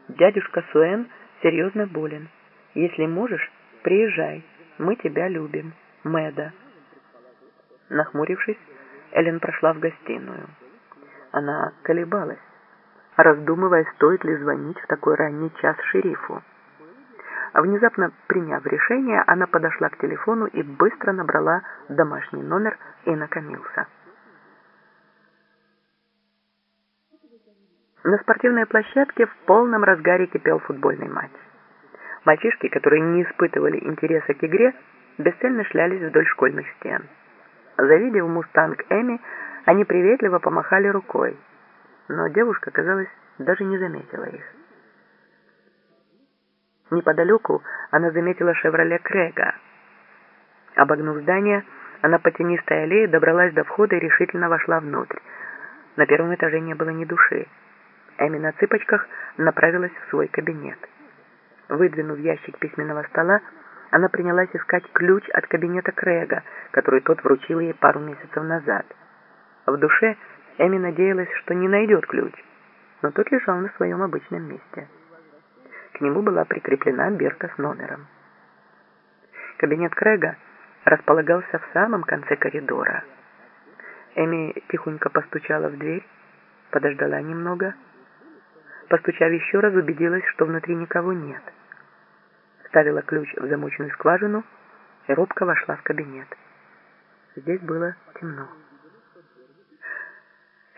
«Дядюшка Суэн серьезно болен. Если можешь, приезжай. Мы тебя любим. Мэда». Нахмурившись, Эллен прошла в гостиную. Она колебалась, раздумывая, стоит ли звонить в такой ранний час шерифу. Внезапно приняв решение, она подошла к телефону и быстро набрала домашний номер и накомился. На спортивной площадке в полном разгаре кипел футбольный матч. Мальчишки, которые не испытывали интереса к игре, бесцельно шлялись вдоль школьных стен. Завидев мустанг Эми, они приветливо помахали рукой, но девушка, казалось, даже не заметила их. Неподалеку она заметила «Шевроле Крэга». Обогнув здание, она по тенистой аллее добралась до входа и решительно вошла внутрь. На первом этаже не было ни души. Эми на цыпочках направилась в свой кабинет. Выдвинув ящик письменного стола, она принялась искать ключ от кабинета Крэга, который тот вручил ей пару месяцев назад. В душе Эми надеялась, что не найдет ключ, но тот лежал на своем обычном месте. К нему была прикреплена бирка с номером. Кабинет Крэга располагался в самом конце коридора. Эми тихонько постучала в дверь, подождала немного. Постучав еще раз, убедилась, что внутри никого нет. Вставила ключ в замочную скважину и робко вошла в кабинет. Здесь было темно.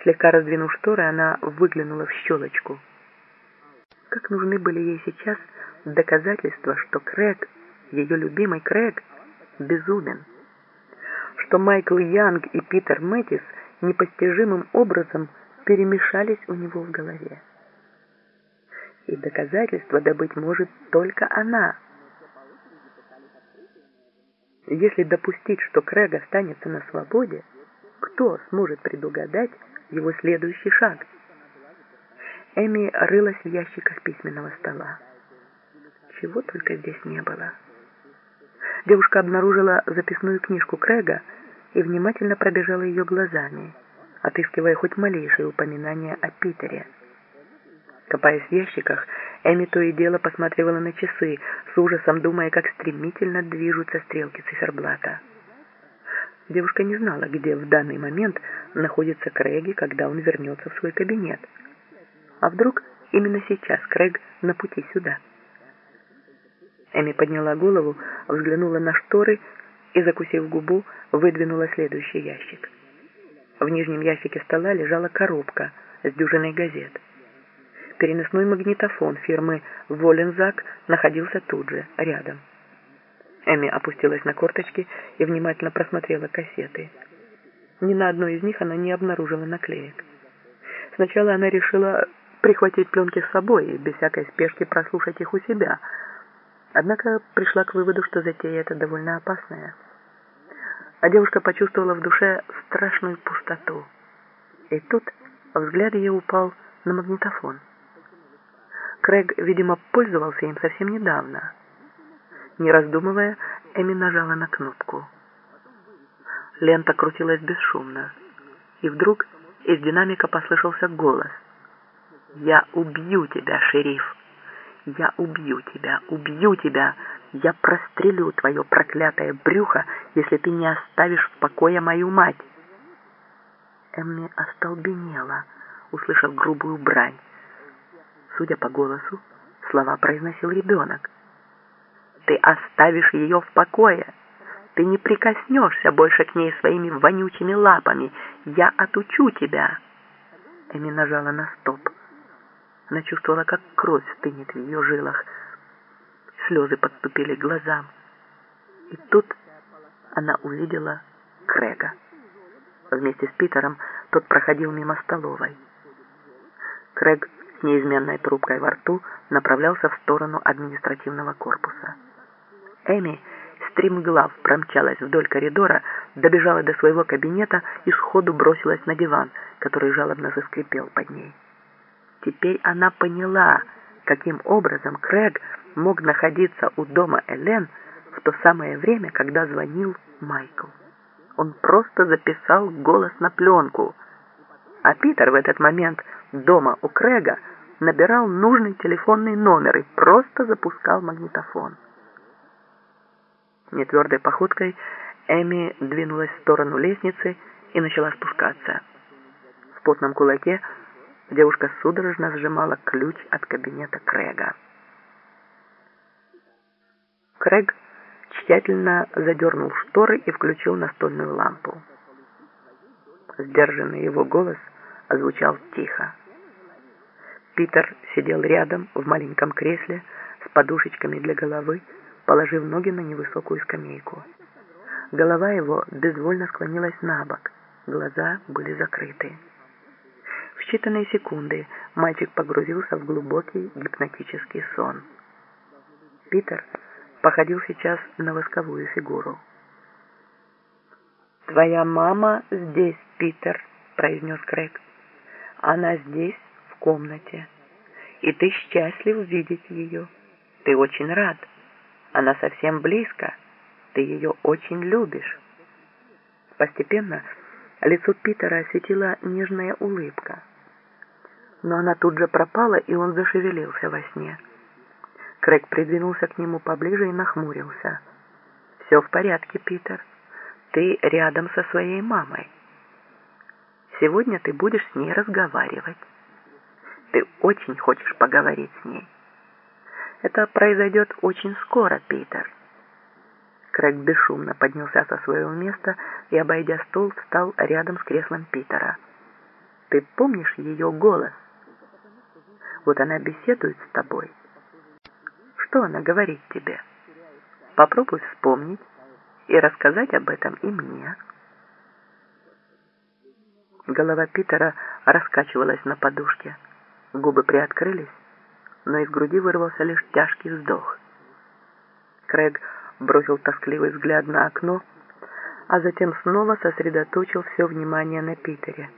Слегка раздвинув шторы, она выглянула в щелочку. Как нужны были ей сейчас доказательства, что Крэг, ее любимый Крэг, безумен. Что Майкл Янг и Питер Мэттис непостижимым образом перемешались у него в голове. И доказательства добыть может только она. Если допустить, что Крэг останется на свободе, кто сможет предугадать его следующий шаг? Эми рылась в ящиках письменного стола. Чего только здесь не было. Девушка обнаружила записную книжку Крэга и внимательно пробежала ее глазами, отыскивая хоть малейшее упоминание о Питере. Копаясь в ящиках, Эми то и дело посматривала на часы, с ужасом думая, как стремительно движутся стрелки циферблата. Девушка не знала, где в данный момент находится Крэг когда он вернется в свой кабинет. А вдруг именно сейчас Крэг на пути сюда? Эми подняла голову, взглянула на шторы и, закусив губу, выдвинула следующий ящик. В нижнем ящике стола лежала коробка с дюжиной газет. Переносной магнитофон фирмы «Волензак» находился тут же, рядом. Эми опустилась на корточки и внимательно просмотрела кассеты. Ни на одной из них она не обнаружила наклеек. Сначала она решила прихватить пленки с собой и без всякой спешки прослушать их у себя. Однако пришла к выводу, что затея эта довольно опасная. А девушка почувствовала в душе страшную пустоту. И тут взгляд ее упал на магнитофон. Крэг, видимо, пользовался им совсем недавно. Не раздумывая, Эми нажала на кнопку. Лента крутилась бесшумно. И вдруг из динамика послышался голос. «Я убью тебя, шериф! Я убью тебя, убью тебя! Я прострелю твое проклятое брюхо, если ты не оставишь в покое мою мать!» Эмми остолбенела, услышав грубую брань. Судя по голосу, слова произносил ребенок. Ты оставишь ее в покое. Ты не прикоснешься больше к ней своими вонючими лапами. Я отучу тебя. Эми нажала на стоп. Она чувствовала, как кровь стынет в ее жилах. Слезы подступили к глазам. И тут она увидела Крэга. Вместе с Питером тот проходил мимо столовой. Крэг с неизменной трубкой во рту направлялся в сторону административного корпуса. Эми стремглав промчалась вдоль коридора, добежала до своего кабинета и сходу бросилась на диван, который жалобно заскрипел под ней. Теперь она поняла, каким образом Крэг мог находиться у дома Элен в то самое время, когда звонил Майкл. Он просто записал голос на пленку. А Питер в этот момент дома у Крэга набирал нужный телефонный номер и просто запускал магнитофон. Нетвердой походкой Эми двинулась в сторону лестницы и начала спускаться. В потном кулаке девушка судорожно сжимала ключ от кабинета Крэга. Крэг тщательно задернул шторы и включил настольную лампу. Сдержанный его голос озвучал тихо. Питер сидел рядом в маленьком кресле с подушечками для головы, положив ноги на невысокую скамейку. Голова его безвольно склонилась на бок, глаза были закрыты. В считанные секунды мальчик погрузился в глубокий гипнотический сон. Питер походил сейчас на восковую фигуру. «Твоя мама здесь, Питер», — произнес Крэг. «Она здесь, комнате, и ты счастлив видеть ее. Ты очень рад». Она совсем близко. Ты ее очень любишь. Постепенно лицо Питера осветила нежная улыбка. Но она тут же пропала, и он зашевелился во сне. Крэг придвинулся к нему поближе и нахмурился. «Все в порядке, Питер. Ты рядом со своей мамой. Сегодня ты будешь с ней разговаривать. Ты очень хочешь поговорить с ней. Это произойдет очень скоро, Питер». Крэг бесшумно поднялся со своего места и, обойдя стол, встал рядом с креслом Питера. «Ты помнишь ее голос? Вот она беседует с тобой. Что она говорит тебе? Попробуй вспомнить и рассказать об этом и мне». Голова Питера раскачивалась на подушке. Губы приоткрылись, но из груди вырвался лишь тяжкий вздох. Крэг бросил тоскливый взгляд на окно, а затем снова сосредоточил все внимание на Питере.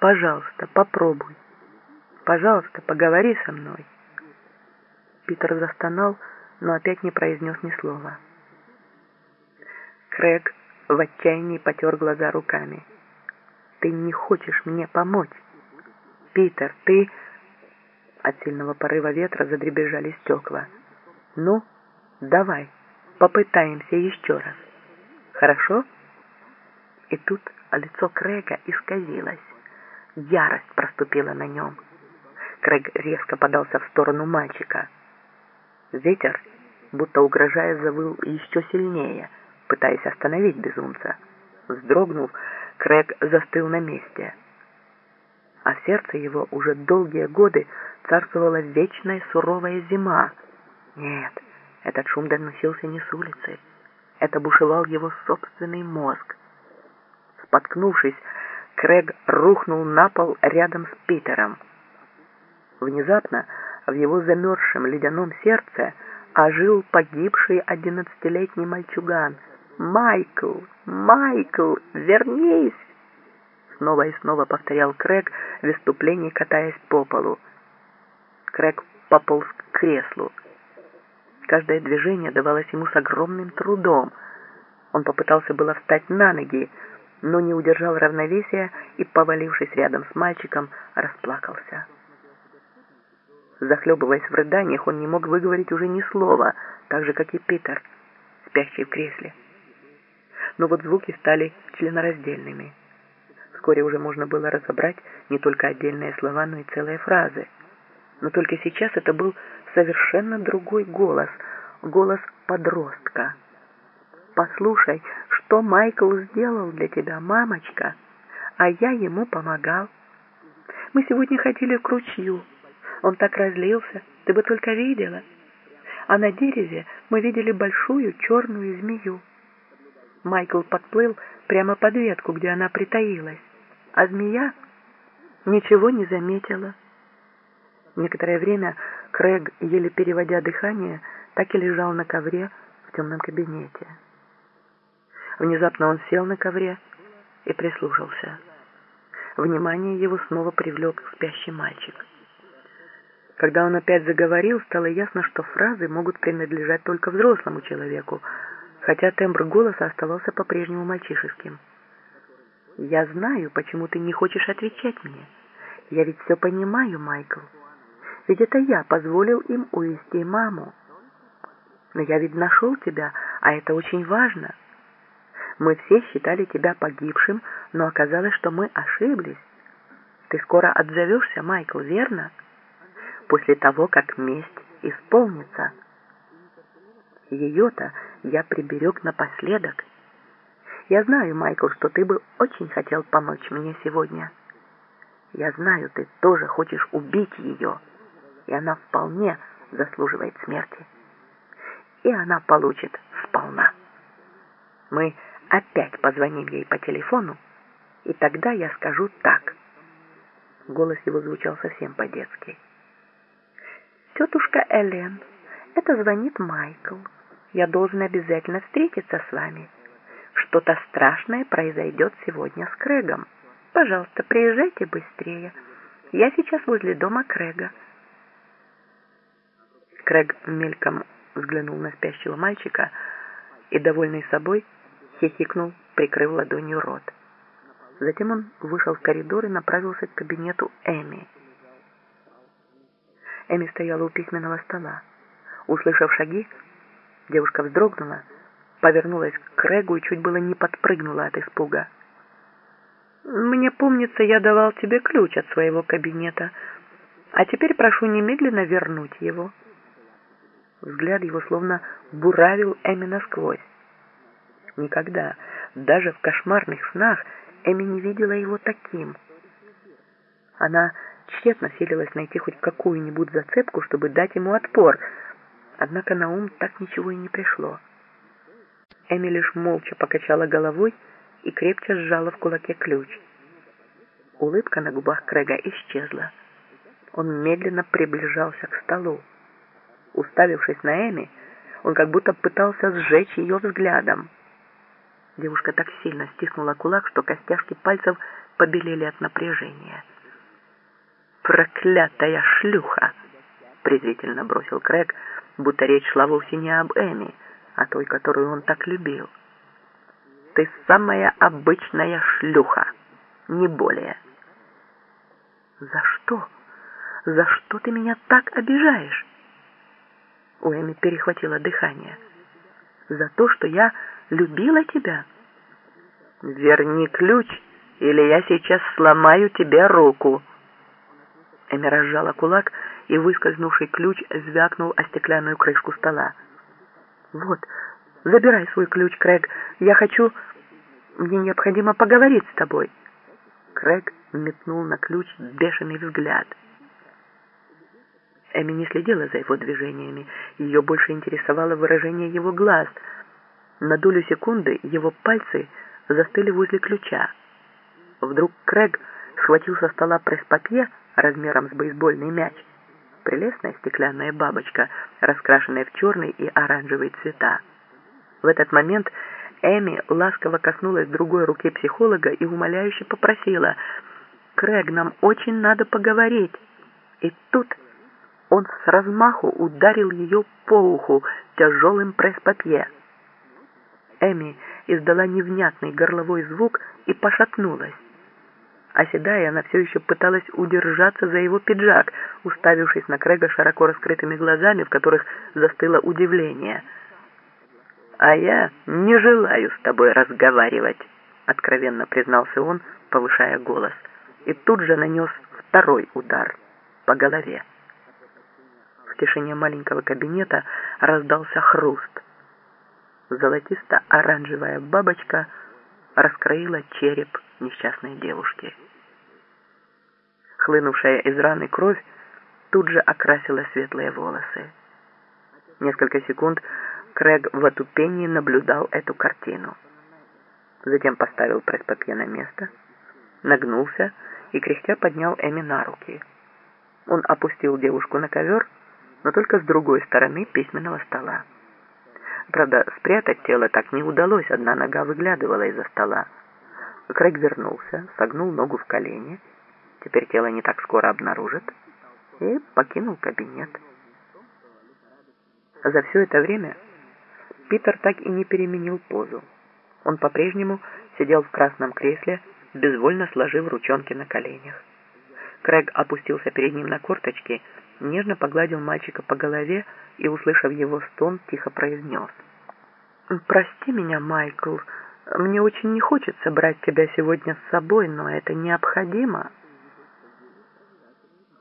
«Пожалуйста, попробуй. Пожалуйста, поговори со мной». Питер застонал, но опять не произнес ни слова. Крэг в отчаянии потер глаза руками. «Ты не хочешь мне помочь. Питер, ты...» От сильного порыва ветра задребезжали стекла. «Ну, давай, попытаемся еще раз. Хорошо?» И тут лицо Крэга исказилось. Ярость проступила на нем. Крэг резко подался в сторону мальчика. Ветер, будто угрожая, завыл еще сильнее, пытаясь остановить безумца. Вздрогнув, Крэг застыл на месте. А сердце его уже долгие годы царствовала вечная суровая зима. Нет, этот шум доносился не с улицы. Это бушевал его собственный мозг. Споткнувшись, Крэг рухнул на пол рядом с Питером. Внезапно в его замерзшем ледяном сердце ожил погибший одиннадцатилетний мальчуган. «Майкл! Майкл! Вернись!» Снова и снова повторял Крэг в выступлении, катаясь по полу. Крэг пополз к креслу. Каждое движение давалось ему с огромным трудом. Он попытался было встать на ноги, но не удержал равновесия и, повалившись рядом с мальчиком, расплакался. Захлебываясь в рыданиях, он не мог выговорить уже ни слова, так же, как и Питер, спящий в кресле. Но вот звуки стали членораздельными. Вскоре уже можно было разобрать не только отдельные слова, но и целые фразы. Но только сейчас это был совершенно другой голос, голос подростка. «Послушай, что Майкл сделал для тебя, мамочка, а я ему помогал. Мы сегодня ходили к ручью, он так разлился, ты бы только видела. А на дереве мы видели большую черную змею. Майкл подплыл прямо под ветку, где она притаилась, а змея ничего не заметила. Некоторое время Крэг, еле переводя дыхание, так и лежал на ковре в темном кабинете. Внезапно он сел на ковре и прислушался. Внимание его снова привлек спящий мальчик. Когда он опять заговорил, стало ясно, что фразы могут принадлежать только взрослому человеку, хотя тембр голоса оставался по-прежнему мальчишеским. «Я знаю, почему ты не хочешь отвечать мне. Я ведь все понимаю, Майкл. Ведь это я позволил им увести маму. Но я ведь нашел тебя, а это очень важно. Мы все считали тебя погибшим, но оказалось, что мы ошиблись. Ты скоро отзовешься, Майкл, верно?» после того, как месть исполнится. Ее-то я приберег напоследок. Я знаю, Майкл, что ты бы очень хотел помочь мне сегодня. Я знаю, ты тоже хочешь убить ее, и она вполне заслуживает смерти. И она получит сполна. Мы опять позвоним ей по телефону, и тогда я скажу так. Голос его звучал совсем по-детски. «Тетушка Элен, это звонит Майкл. Я должен обязательно встретиться с вами. Что-то страшное произойдет сегодня с Крэгом. Пожалуйста, приезжайте быстрее. Я сейчас возле дома Крэга». Крэг мельком взглянул на спящего мальчика и, довольный собой, хихикнул, прикрыв ладонью рот. Затем он вышел в коридор и направился к кабинету Эми. Эми стояла у письменного стола. Услышав шаги, девушка вздрогнула, повернулась к Крэгу и чуть было не подпрыгнула от испуга. «Мне помнится, я давал тебе ключ от своего кабинета, а теперь прошу немедленно вернуть его». Взгляд его словно буравил Эми насквозь. Никогда, даже в кошмарных снах, Эми не видела его таким. Она тщетно силилась найти хоть какую-нибудь зацепку, чтобы дать ему отпор, однако на ум так ничего и не пришло. Эми лишь молча покачала головой и крепче сжала в кулаке ключ. Улыбка на губах Крэга исчезла. Он медленно приближался к столу. Уставившись на Эми, он как будто пытался сжечь ее взглядом. Девушка так сильно стиснула кулак, что костяшки пальцев побелели от напряжения. «Проклятая шлюха!» — презрительно бросил Крэг, будто речь шла вовсе не об Эми, а той, которую он так любил. «Ты самая обычная шлюха, не более». «За что? За что ты меня так обижаешь?» У Эми перехватило дыхание. «За то, что я любила тебя?» «Верни ключ, или я сейчас сломаю тебе руку!» Эми разжала кулак, и выскользнувший ключ звякнул о стеклянную крышку стола. «Вот, забирай свой ключ, Крэг. Я хочу... Мне необходимо поговорить с тобой». Крэг метнул на ключ бешеный взгляд. Эми не следила за его движениями. Ее больше интересовало выражение его глаз. На долю секунды его пальцы застыли возле ключа. Вдруг Крэг схватил со стола пресс-папье размером с бейсбольный мяч. Прелестная стеклянная бабочка, раскрашенная в черный и оранжевый цвета. В этот момент Эми ласково коснулась другой руки психолога и умоляюще попросила «Крэг, нам очень надо поговорить». И тут он с размаху ударил ее по уху тяжелым пресс-папье. Эми издала невнятный горловой звук и пошатнулась. Оседая, она все еще пыталась удержаться за его пиджак, уставившись на Крэга широко раскрытыми глазами, в которых застыло удивление. «А я не желаю с тобой разговаривать», — откровенно признался он, повышая голос, и тут же нанес второй удар по голове. Тишине маленького кабинета раздался хруст. Золотисто-оранжевая бабочка раскроила череп несчастной девушки. Хлынувшая из раны кровь тут же окрасила светлые волосы. Несколько секунд Крэг в отупении наблюдал эту картину. Затем поставил пресс-папье на место, нагнулся и кряхтя поднял Эми на руки. Он опустил девушку на ковер, но только с другой стороны письменного стола. Правда, спрятать тело так не удалось, одна нога выглядывала из-за стола. Крэг вернулся, согнул ногу в колени, теперь тело не так скоро обнаружит, и покинул кабинет. За все это время Питер так и не переменил позу. Он по-прежнему сидел в красном кресле, безвольно сложив ручонки на коленях. Крэг опустился перед ним на корточки, нежно погладил мальчика по голове и, услышав его стон, тихо произнес. «Прости меня, Майкл, мне очень не хочется брать тебя сегодня с собой, но это необходимо».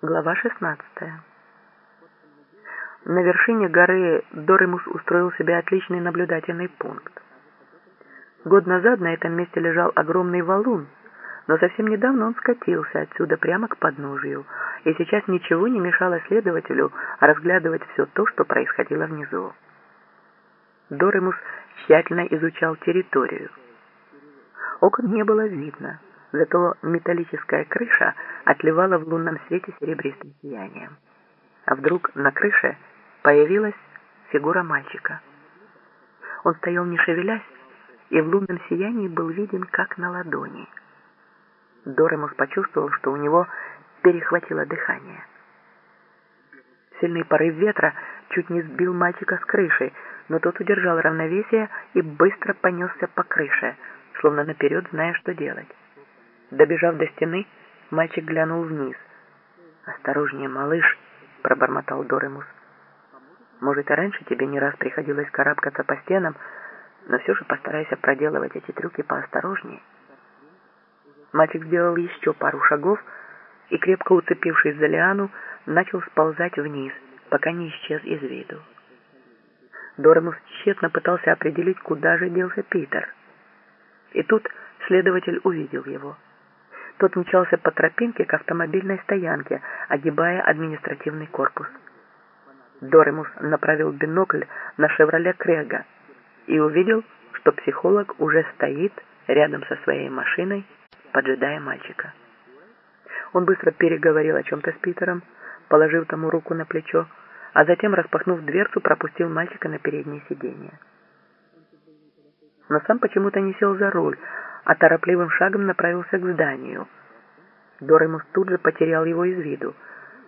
Глава 16 На вершине горы Доремус устроил себе отличный наблюдательный пункт. Год назад на этом месте лежал огромный валун, но совсем недавно он скатился отсюда прямо к подножию, и сейчас ничего не мешало следователю разглядывать все то, что происходило внизу. Доремус тщательно изучал территорию. Окон не было видно, зато металлическая крыша отливала в лунном свете серебристым сиянием. А вдруг на крыше появилась фигура мальчика. Он стоял не шевелясь, и в лунном сиянии был виден как на ладони. Доремус почувствовал, что у него перехватило дыхание. Сильный порыв ветра чуть не сбил мальчика с крыши, но тот удержал равновесие и быстро понесся по крыше, словно наперед зная, что делать. Добежав до стены, мальчик глянул вниз. «Осторожнее, малыш!» — пробормотал Доремус. «Может, и раньше тебе не раз приходилось карабкаться по стенам, но все же постарайся проделывать эти трюки поосторожнее». Мальчик сделал еще пару шагов и, крепко уцепившись за лиану, начал сползать вниз, пока не исчез из виду. Доремус тщетно пытался определить, куда же делся Питер. И тут следователь увидел его. Тот мчался по тропинке к автомобильной стоянке, огибая административный корпус. Доремус направил бинокль на «Шевроле Крега» и увидел, что психолог уже стоит рядом со своей машиной, поджидая мальчика. Он быстро переговорил о чем-то с Питером, положив тому руку на плечо, а затем, распахнув дверцу, пропустил мальчика на переднее сиденье. Но сам почему-то не сел за руль, а торопливым шагом направился к зданию. Доремус тут же потерял его из виду.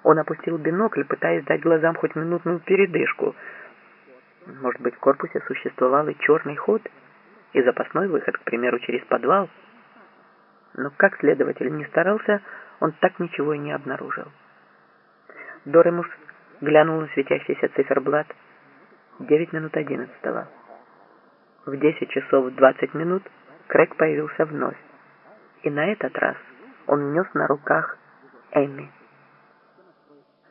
Он опустил бинокль, пытаясь дать глазам хоть минутную передышку. Может быть, в корпусе существовал и черный ход, и запасной выход, к примеру, через подвал. Но как следователь не старался, он так ничего и не обнаружил. Доремус глянул на светящийся циферблат. Девять минут одиннадцатого. В десять часов двадцать минут Крэг появился вновь. И на этот раз он нес на руках Эми.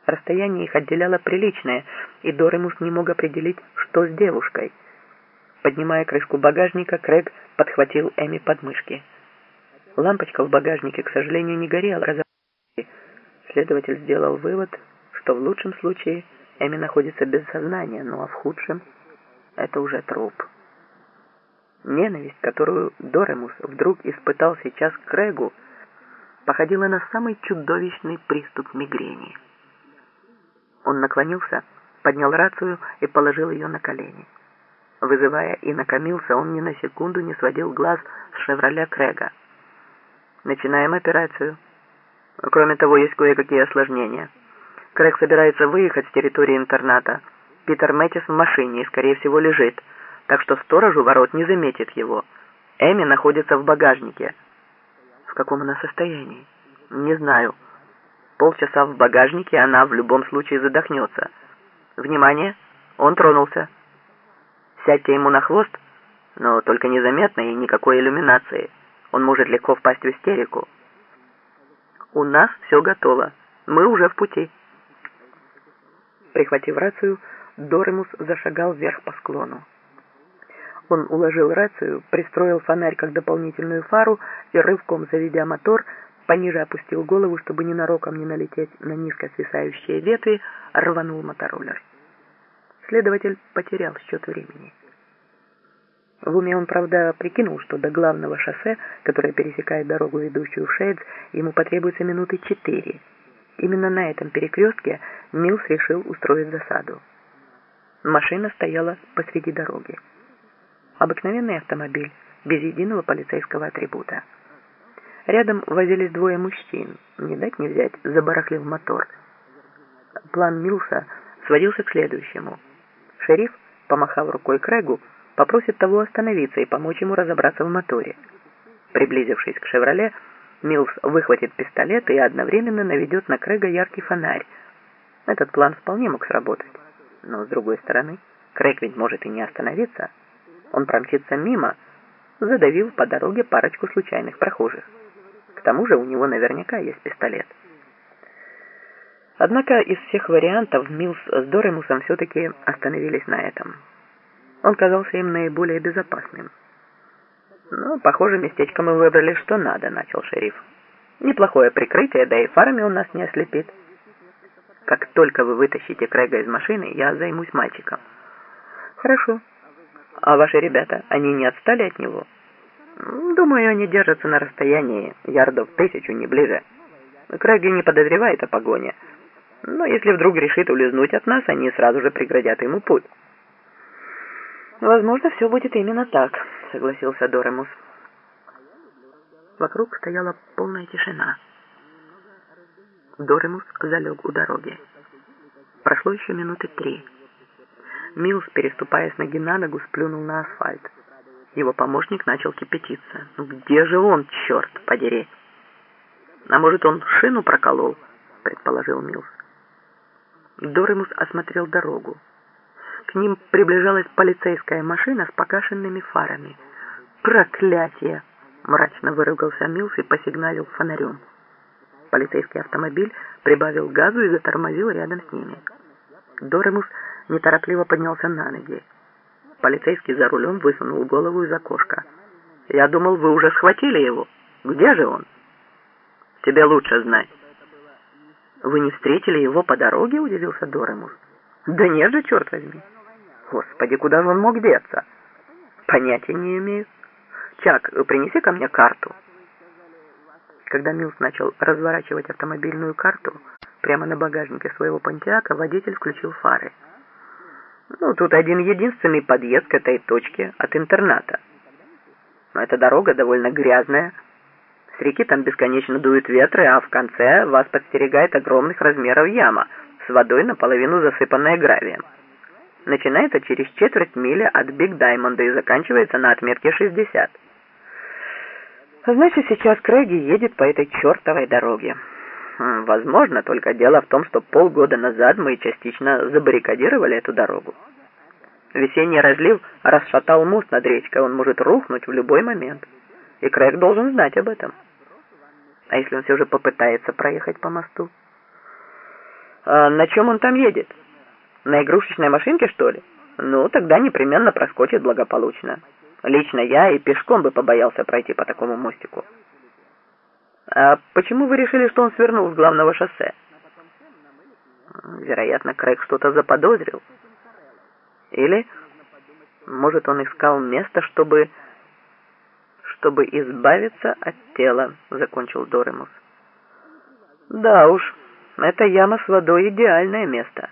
Расстояние их отделяло приличное, и Доремус не мог определить, что с девушкой. Поднимая крышку багажника, Крэг подхватил Эми под мышки. Лампочка в багажнике, к сожалению, не горела. Следователь сделал вывод, что в лучшем случае Эми находится без сознания, ну а в худшем это уже труп. Ненависть, которую Доремус вдруг испытал сейчас к Крэгу, походила на самый чудовищный приступ мигрени. Он наклонился, поднял рацию и положил ее на колени. Вызывая и накомился, он ни на секунду не сводил глаз с «Шевроля» Крэга. «Начинаем операцию. Кроме того, есть кое-какие осложнения. Крэг собирается выехать с территории интерната. Питер Мэттис в машине и, скорее всего, лежит» так что сторож у ворот не заметит его. Эми находится в багажнике. В каком она состоянии? Не знаю. Полчаса в багажнике, она в любом случае задохнется. Внимание, он тронулся. Сядьте ему на хвост, но только незаметно и никакой иллюминации. Он может легко впасть в истерику. У нас все готово. Мы уже в пути. Прихватив рацию, Доремус зашагал вверх по склону. Он уложил рацию, пристроил фонарь как дополнительную фару и рывком заведя мотор, пониже опустил голову, чтобы ненароком не налететь на низко свисающие ветви, рванул мотороллер. Следователь потерял счет времени. В уме он, правда, прикинул, что до главного шоссе, которое пересекает дорогу, ведущую в Шейдс, ему потребуется минуты четыре. Именно на этом перекрестке Милс решил устроить засаду. Машина стояла посреди дороги. Обыкновенный автомобиль, без единого полицейского атрибута. Рядом возились двое мужчин. Не дать не взять, забарахлил мотор. План Милса сводился к следующему. Шериф, помахав рукой Крэгу, попросит того остановиться и помочь ему разобраться в моторе. Приблизившись к «Шевроле», Милс выхватит пистолет и одновременно наведет на Крэга яркий фонарь. Этот план вполне мог сработать. Но, с другой стороны, Крэг ведь может и не остановиться. Он промчится мимо, задавив по дороге парочку случайных прохожих. К тому же у него наверняка есть пистолет. Однако из всех вариантов Милс с Доремусом все-таки остановились на этом. Он казался им наиболее безопасным. «Ну, похоже, местечко мы выбрали что надо», — начал шериф. «Неплохое прикрытие, да и фарами он нас не ослепит. Как только вы вытащите Крэга из машины, я займусь мальчиком». «Хорошо», а ваши ребята, они не отстали от него? Думаю, они держатся на расстоянии ярдов тысячу, не ближе. Крэгги не подозревает о погоне. Но если вдруг решит улизнуть от нас, они сразу же преградят ему путь. «Возможно, все будет именно так», — согласился Доремус. Вокруг стояла полная тишина. Доремус залег у дороги. Прошло еще минуты три. Милс, переступая с ноги на ногу, сплюнул на асфальт. Его помощник начал кипятиться. «Ну где же он, черт подери?» «А может, он шину проколол?» — предположил Милс. Доремус осмотрел дорогу. К ним приближалась полицейская машина с покашенными фарами. «Проклятие!» — мрачно выругался Милс и посигналил фонарем. Полицейский автомобиль прибавил газу и затормозил рядом с ними. Доремус неторопливо поднялся на ноги. Полицейский за рулем высунул голову из окошка. «Я думал, вы уже схватили его. Где же он?» «Тебе лучше знать». «Вы не встретили его по дороге?» — удивился Доремус. «Да нет же, черт возьми!» «Господи, куда же он мог деться?» «Понятия не имею. Чак, принеси ко мне карту». Когда Милс начал разворачивать автомобильную карту, прямо на багажнике своего понтиака водитель включил фары. Ну, тут один единственный подъезд к этой точке от интерната. Но эта дорога довольно грязная. С реки там бесконечно дуют ветры, а в конце вас подстерегает огромных размеров яма с водой наполовину засыпанная гравием. Начинается через четверть мили от Биг Даймонда и заканчивается на отметке 60. Значит, сейчас Крэги едет по этой чертовой дороге. Возможно, только дело в том, что полгода назад мы частично забаррикадировали эту дорогу. Весенний разлив расшатал мост над речкой, он может рухнуть в любой момент. И Крэг должен знать об этом. А если он все же попытается проехать по мосту? А на чем он там едет? На игрушечной машинке, что ли? Ну, тогда непременно проскочит благополучно. Лично я и пешком бы побоялся пройти по такому мостику. «А почему вы решили, что он свернул с главного шоссе?» «Вероятно, Крэг что-то заподозрил. Или, может, он искал место, чтобы... чтобы избавиться от тела», — закончил Доремус. «Да уж, эта яма с водой — идеальное место.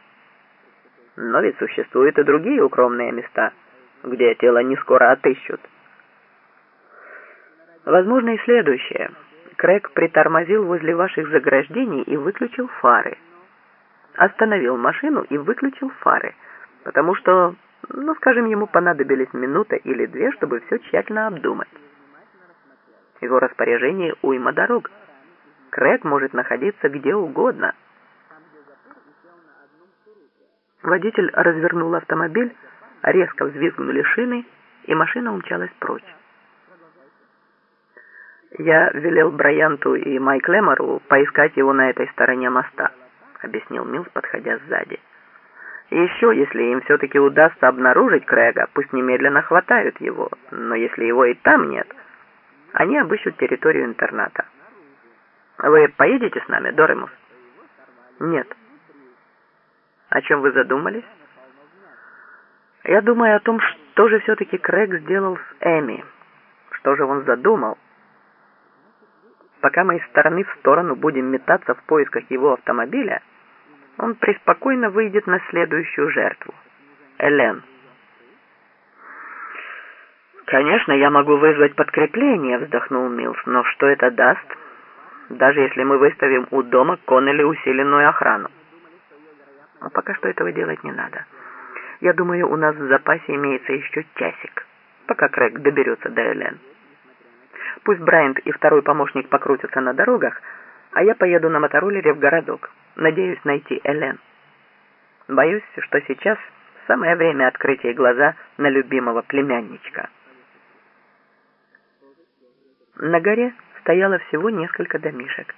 Но ведь существуют и другие укромные места, где тело не скоро отыщут». Возможно и следующее — Крэг притормозил возле ваших заграждений и выключил фары. Остановил машину и выключил фары, потому что, ну, скажем, ему понадобились минута или две, чтобы все тщательно обдумать. Его распоряжение уйма дорог. Крэг может находиться где угодно. Водитель развернул автомобиль, резко взвизгнули шины, и машина умчалась прочь. «Я велел Брайанту и Майк Лемору поискать его на этой стороне моста», — объяснил Милс, подходя сзади. «И еще, если им все-таки удастся обнаружить Крэга, пусть немедленно хватают его, но если его и там нет, они обыщут территорию интерната. Вы поедете с нами, Доремус?» «Нет». «О чем вы задумались?» «Я думаю о том, что же все-таки Крэг сделал с Эми. Что же он задумал?» Пока мы из стороны в сторону будем метаться в поисках его автомобиля, он преспокойно выйдет на следующую жертву — Элен. «Конечно, я могу вызвать подкрепление», — вздохнул Милс, — «но что это даст, даже если мы выставим у дома Коннелли усиленную охрану?» Но пока что этого делать не надо. Я думаю, у нас в запасе имеется еще часик, пока Крэг доберется до Элен. Пусть Брайант и второй помощник покрутятся на дорогах, а я поеду на мотороллере в городок. Надеюсь найти Элен. Боюсь, что сейчас самое время открыть ей глаза на любимого племянничка. На горе стояло всего несколько домишек,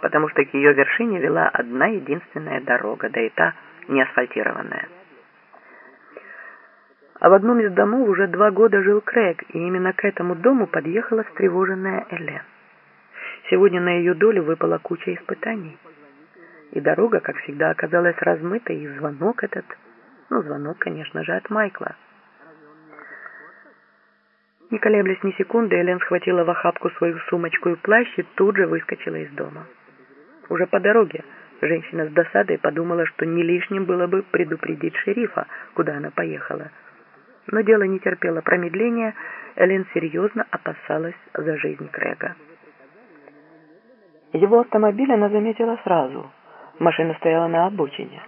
потому что к ее вершине вела одна единственная дорога, да и та не асфальтированная. А в одном из домов уже два года жил Крэг, и именно к этому дому подъехала встревоженная Элен. Сегодня на ее долю выпала куча испытаний. И дорога, как всегда, оказалась размытой, и звонок этот, ну, звонок, конечно же, от Майкла. Не колеблясь ни секунды, Элен схватила в охапку свою сумочку и плащ и тут же выскочила из дома. Уже по дороге женщина с досадой подумала, что не лишним было бы предупредить шерифа, куда она поехала – но дело не терпело промедления, Элен серьезно опасалась за жизнь Крэга. Его автомобиль она заметила сразу. Машина стояла на обочине.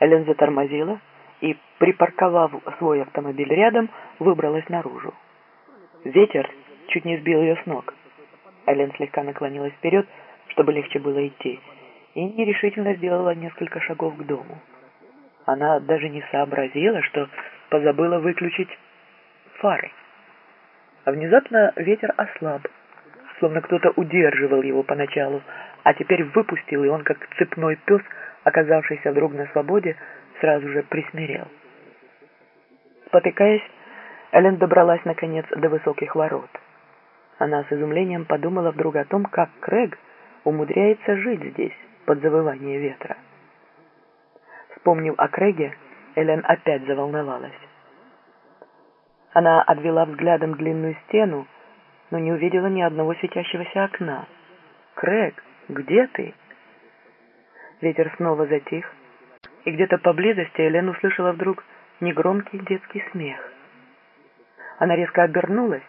Элен затормозила и, припарковав свой автомобиль рядом, выбралась наружу. Ветер чуть не сбил ее с ног. Элен слегка наклонилась вперед, чтобы легче было идти, и нерешительно сделала несколько шагов к дому. Она даже не сообразила, что позабыла выключить фары. А внезапно ветер ослаб, словно кто-то удерживал его поначалу, а теперь выпустил, и он, как цепной пес, оказавшийся вдруг на свободе, сразу же присмирел. Спотыкаясь, Эллен добралась, наконец, до высоких ворот. Она с изумлением подумала вдруг о том, как Крэг умудряется жить здесь, под завывание ветра. Вспомнив о Крэге, Эллен опять заволновалась. Она обвела взглядом длинную стену, но не увидела ни одного светящегося окна. «Крэг, где ты?» Ветер снова затих, и где-то поблизости Элен услышала вдруг негромкий детский смех. Она резко обернулась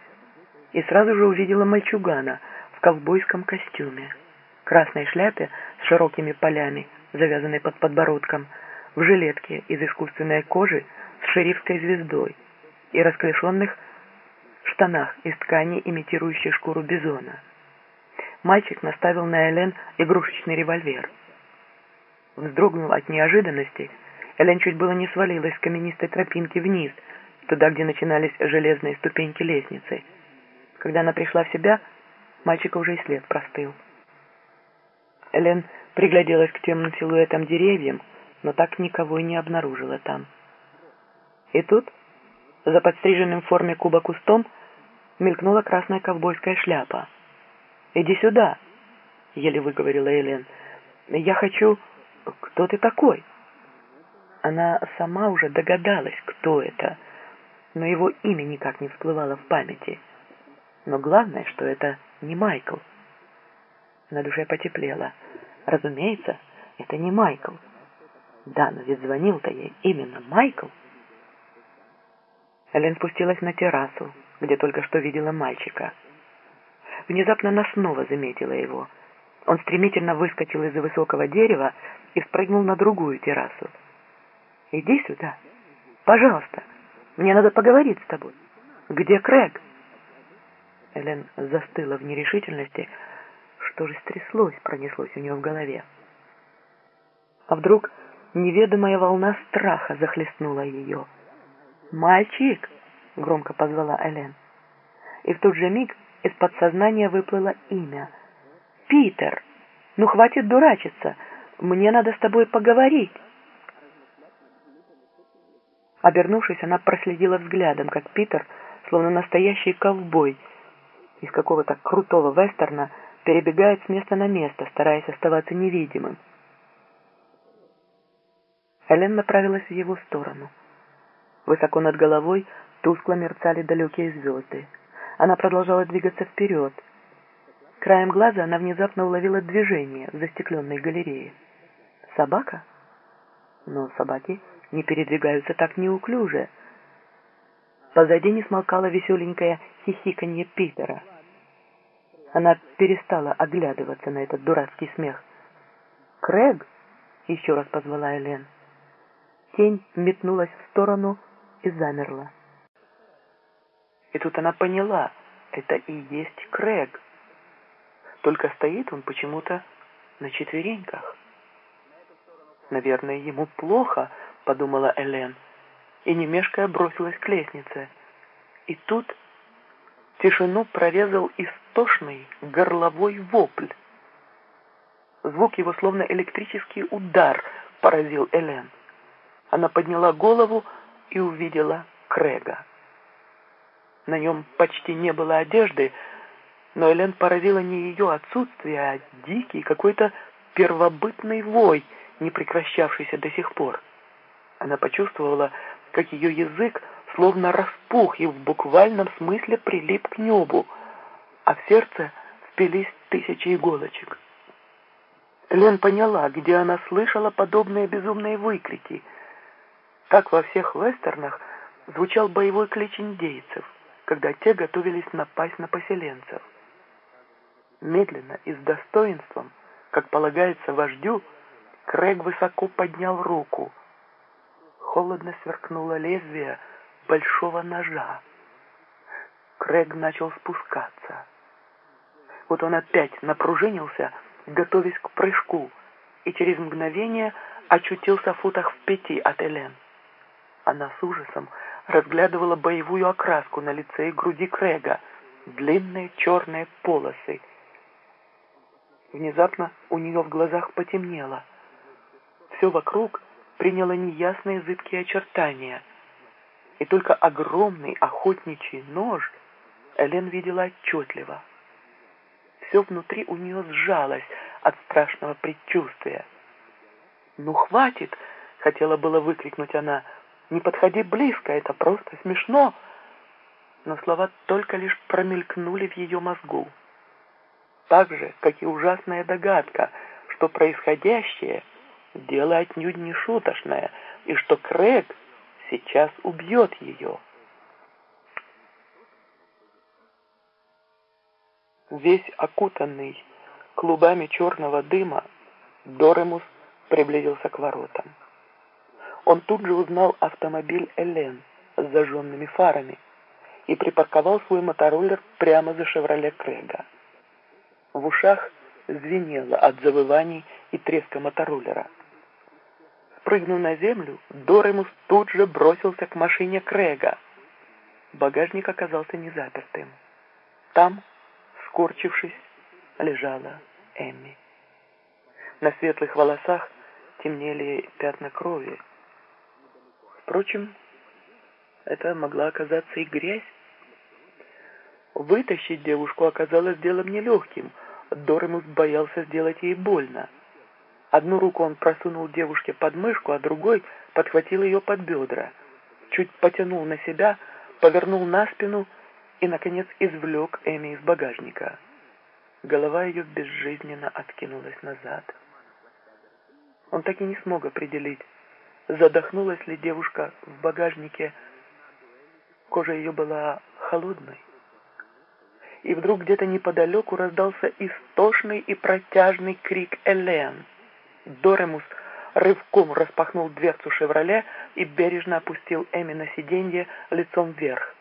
и сразу же увидела мальчугана в ковбойском костюме, красной шляпе с широкими полями, завязанной под подбородком, в жилетке из искусственной кожи с шерифской звездой и расклешенных штанах из ткани, имитирующей шкуру бизона. Мальчик наставил на Элен игрушечный револьвер. Вздрогнув от неожиданности, Элен чуть было не свалилась с каменистой тропинки вниз, туда, где начинались железные ступеньки лестницы. Когда она пришла в себя, мальчика уже и след простыл. Элен пригляделась к темным силуэтам деревьям, но так никого и не обнаружила там. И тут, за подстриженным в форме куба кустом, мелькнула красная ковбойская шляпа. «Иди сюда!» — еле выговорила Элен. «Я хочу...» «Кто ты такой?» Она сама уже догадалась, кто это, но его имя никак не всплывало в памяти. Но главное, что это не Майкл. На душе потеплело. Разумеется, это не Майкл. Да, но ведь звонил-то ей именно Майкл. Элен спустилась на террасу, где только что видела мальчика. Внезапно она снова заметила его. Он стремительно выскочил из-за высокого дерева и спрыгнул на другую террасу. «Иди сюда. Пожалуйста. Мне надо поговорить с тобой. Где Крэг?» Элен застыла в нерешительности. Что же стряслось, пронеслось у нее в голове. А вдруг неведомая волна страха захлестнула ее. «Мальчик!» — громко позвала Элен. И в тот же миг из подсознания выплыло имя. «Питер! Ну хватит дурачиться! Мне надо с тобой поговорить!» Обернувшись, она проследила взглядом, как Питер, словно настоящий ковбой, из какого-то крутого вестерна, перебегает с места на место, стараясь оставаться невидимым. Элен направилась в его сторону. Высоко над головой тускло мерцали далекие звезды. Она продолжала двигаться вперед. Краем глаза она внезапно уловила движение в застекленной галерее. Собака? Но собаки не передвигаются так неуклюже. Позади не смолкало веселенькое хихиканье Питера. Она перестала оглядываться на этот дурацкий смех. «Крэг!» — еще раз позвала Элен. Тень метнулась в сторону и замерла. И тут она поняла, это и есть Крэг. Только стоит он почему-то на четвереньках. «Наверное, ему плохо», — подумала Элен, и не мешкая бросилась к лестнице. И тут тишину прорезал истошный горловой вопль. Звук его, словно электрический удар, поразил Элен. Она подняла голову и увидела Крэга. На нем почти не было одежды, но Элен поразила не ее отсутствие, а дикий какой-то первобытный вой, не прекращавшийся до сих пор. Она почувствовала, как ее язык словно распух и в буквальном смысле прилип к небу, а в сердце впились тысячи иголочек. Лен поняла, где она слышала подобные безумные выкрики — так во всех вестернах звучал боевой клич индейцев, когда те готовились напасть на поселенцев. Медленно и с достоинством, как полагается вождю, Крэг высоко поднял руку, холодно сверкнуло лезвие большого ножа. Крэг начал спускаться. Вот он опять напружинился, готовясь к прыжку, и через мгновение очутился в футах в пяти от Элен. Она с ужасом разглядывала боевую окраску на лице и груди Крэга, длинные черные полосы. Внезапно у нее в глазах потемнело. Все вокруг приняло неясные зыбкие очертания, и только огромный охотничий нож Элен видела отчетливо. Все внутри у нее сжалось от страшного предчувствия. «Ну, хватит!» — хотела было выкрикнуть она. «Не подходи близко, это просто смешно!» Но слова только лишь промелькнули в ее мозгу. Так же, как и ужасная догадка, что происходящее — дело отнюдь не шуточное, и что Крэг сейчас убьет ее. Весь окутанный клубами черного дыма, Доремус приблизился к воротам. Он тут же узнал автомобиль Элен с зажженными фарами и припарковал свой мотороллер прямо за «Шевроле Крэга». В ушах звенело от завываний и треска мотороллера. Спрыгнув на землю, Доремус тут же бросился к машине Крэга. Багажник оказался незапертым. Там скорчившись, лежала Эмми. На светлых волосах темнели пятна крови. Впрочем, это могла оказаться и грязь. Вытащить девушку оказалось делом нелегким. Доремус боялся сделать ей больно. Одну руку он просунул девушке под мышку, а другой подхватил ее под бедра. Чуть потянул на себя, повернул на спину и, наконец, извлек Эми из багажника. Голова ее безжизненно откинулась назад. Он так и не смог определить, задохнулась ли девушка в багажнике. Кожа ее была холодной. И вдруг где-то неподалеку раздался истошный и протяжный крик Элен. Доремус рывком распахнул дверцу «Шевроле» и бережно опустил Эми на сиденье лицом вверх.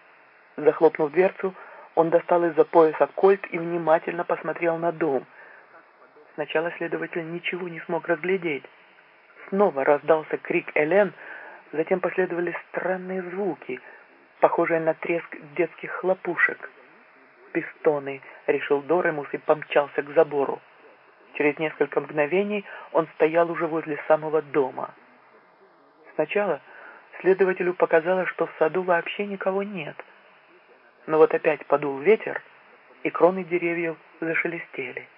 Захлопнув дверцу, он достал из-за пояса кольт и внимательно посмотрел на дом. Сначала следователь ничего не смог разглядеть. Снова раздался крик Элен, затем последовали странные звуки, похожие на треск детских хлопушек. «Пистоны», — решил Доремус и помчался к забору. Через несколько мгновений он стоял уже возле самого дома. Сначала следователю показалось, что в саду вообще никого нет — но вот опять подул ветер, и кроны деревьев зашелестели.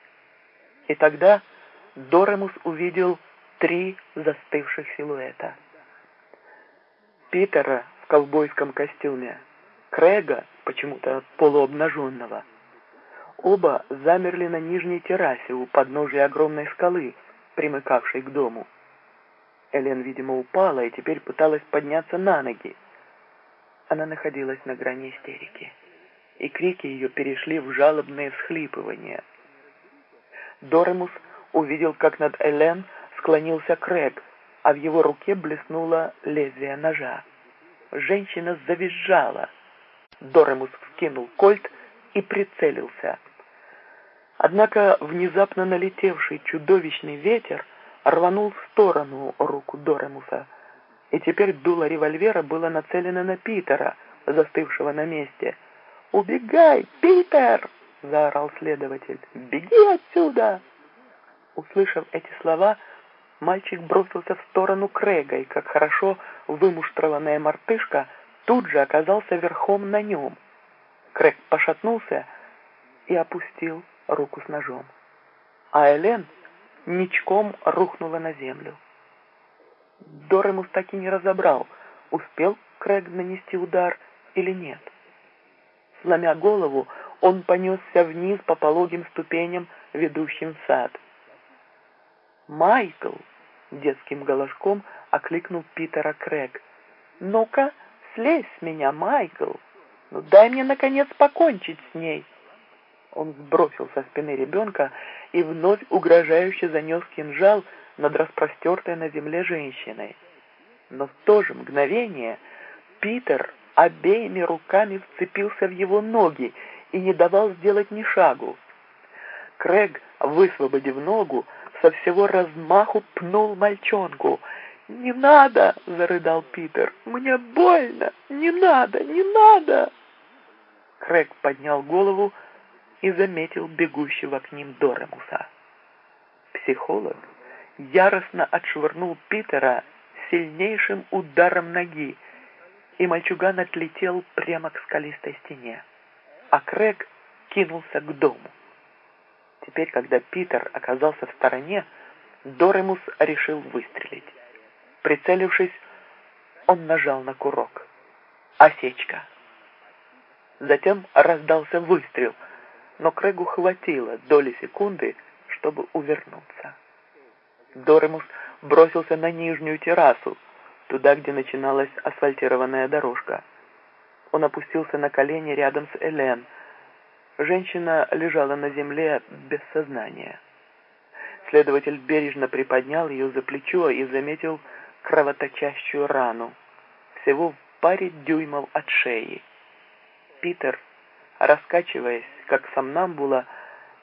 И тогда Доремус увидел три застывших силуэта. Питера в ковбойском костюме, Крэга, почему-то полуобнаженного. Оба замерли на нижней террасе у подножия огромной скалы, примыкавшей к дому. Элен, видимо, упала и теперь пыталась подняться на ноги. Она находилась на грани истерики, и крики ее перешли в жалобные всхлипывания. Доремус увидел, как над Элен склонился Крэг, а в его руке блеснуло лезвие ножа. Женщина завизжала. Доремус вскинул кольт и прицелился. Однако внезапно налетевший чудовищный ветер рванул в сторону руку Доремуса — и теперь дуло револьвера было нацелено на Питера, застывшего на месте. «Убегай, Питер!» — заорал следователь. «Беги отсюда!» Услышав эти слова, мальчик бросился в сторону Крэга, и, как хорошо вымуштрованная мартышка, тут же оказался верхом на нем. Крэг пошатнулся и опустил руку с ножом. А Элен ничком рухнула на землю. Доремус так и не разобрал, успел Крэг нанести удар или нет. Сломя голову, он понесся вниз по пологим ступеням, ведущим в сад. «Майкл!» — детским голоском окликнул Питера Крэг. «Ну-ка, слезь с меня, Майкл! Ну дай мне, наконец, покончить с ней!» Он сбросил со спины ребенка и вновь угрожающе занес кинжал над распростертой на земле женщиной. Но в то же мгновение Питер обеими руками вцепился в его ноги и не давал сделать ни шагу. Крэг, высвободив ногу, со всего размаху пнул мальчонку. «Не надо!» — зарыдал Питер. «Мне больно! Не надо! Не надо!» Крэг поднял голову и заметил бегущего к ним Доремуса. Психолог яростно отшвырнул Питера сильнейшим ударом ноги, и мальчуган отлетел прямо к скалистой стене, а Крэг кинулся к дому. Теперь, когда Питер оказался в стороне, Доремус решил выстрелить. Прицелившись, он нажал на курок. Осечка. Затем раздался выстрел, но Крэгу хватило доли секунды, чтобы увернуться. Доремус бросился на нижнюю террасу, туда, где начиналась асфальтированная дорожка. Он опустился на колени рядом с Элен. Женщина лежала на земле без сознания. Следователь бережно приподнял ее за плечо и заметил кровоточащую рану, всего в паре дюймов от шеи. Питер, раскачиваясь, как сомнамбула,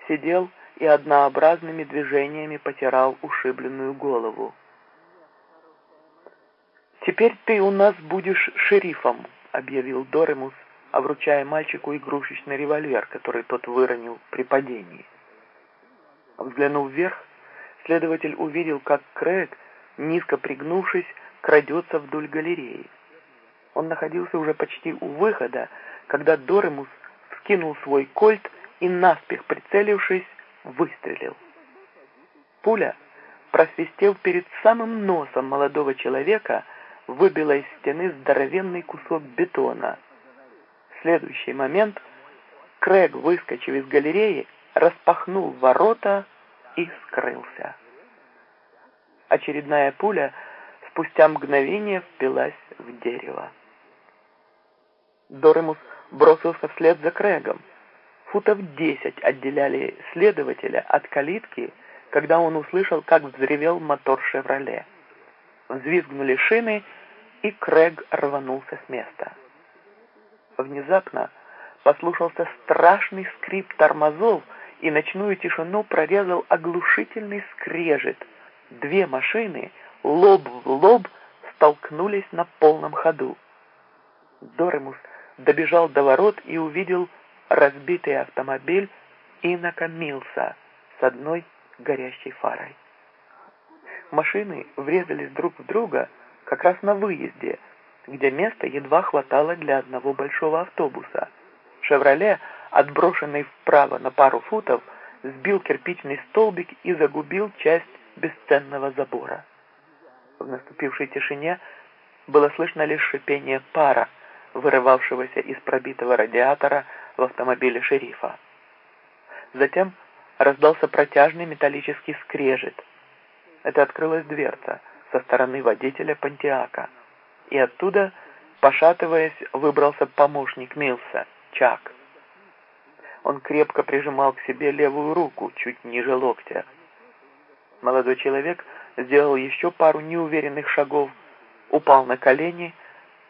сидел и однообразными движениями потирал ушибленную голову. «Теперь ты у нас будешь шерифом», — объявил Доремус, вручая мальчику игрушечный револьвер, который тот выронил при падении. Взглянув вверх, следователь увидел, как Крэг, низко пригнувшись, крадется вдоль галереи. Он находился уже почти у выхода, когда Доремус вскинул свой кольт и, наспех прицелившись, выстрелил. Пуля, просвистев перед самым носом молодого человека, выбила из стены здоровенный кусок бетона. В следующий момент Крэг, выскочив из галереи, распахнул ворота и скрылся. Очередная пуля спустя мгновение впилась в дерево. Доремус бросился вслед за Крэгом. Футов десять отделяли следователя от калитки, когда он услышал, как взревел мотор «Шевроле». Взвизгнули шины, и Крэг рванулся с места. Внезапно послушался страшный скрип тормозов, и ночную тишину прорезал оглушительный скрежет. Две машины лоб в лоб столкнулись на полном ходу. Доремус добежал до ворот и увидел разбитый автомобиль Инока Милса с одной горящей фарой. Машины врезались друг в друга как раз на выезде, где места едва хватало для одного большого автобуса. «Шевроле», отброшенный вправо на пару футов, сбил кирпичный столбик и загубил часть бесценного забора. В наступившей тишине было слышно лишь шипение пара, вырывавшегося из пробитого радиатора в автомобиле шерифа. Затем раздался протяжный металлический скрежет. Это открылась дверца со стороны водителя Пантиака, и оттуда, пошатываясь, выбрался помощник Милса, Чак. Он крепко прижимал к себе левую руку, чуть ниже локтя. Молодой человек сделал еще пару неуверенных шагов, упал на колени и,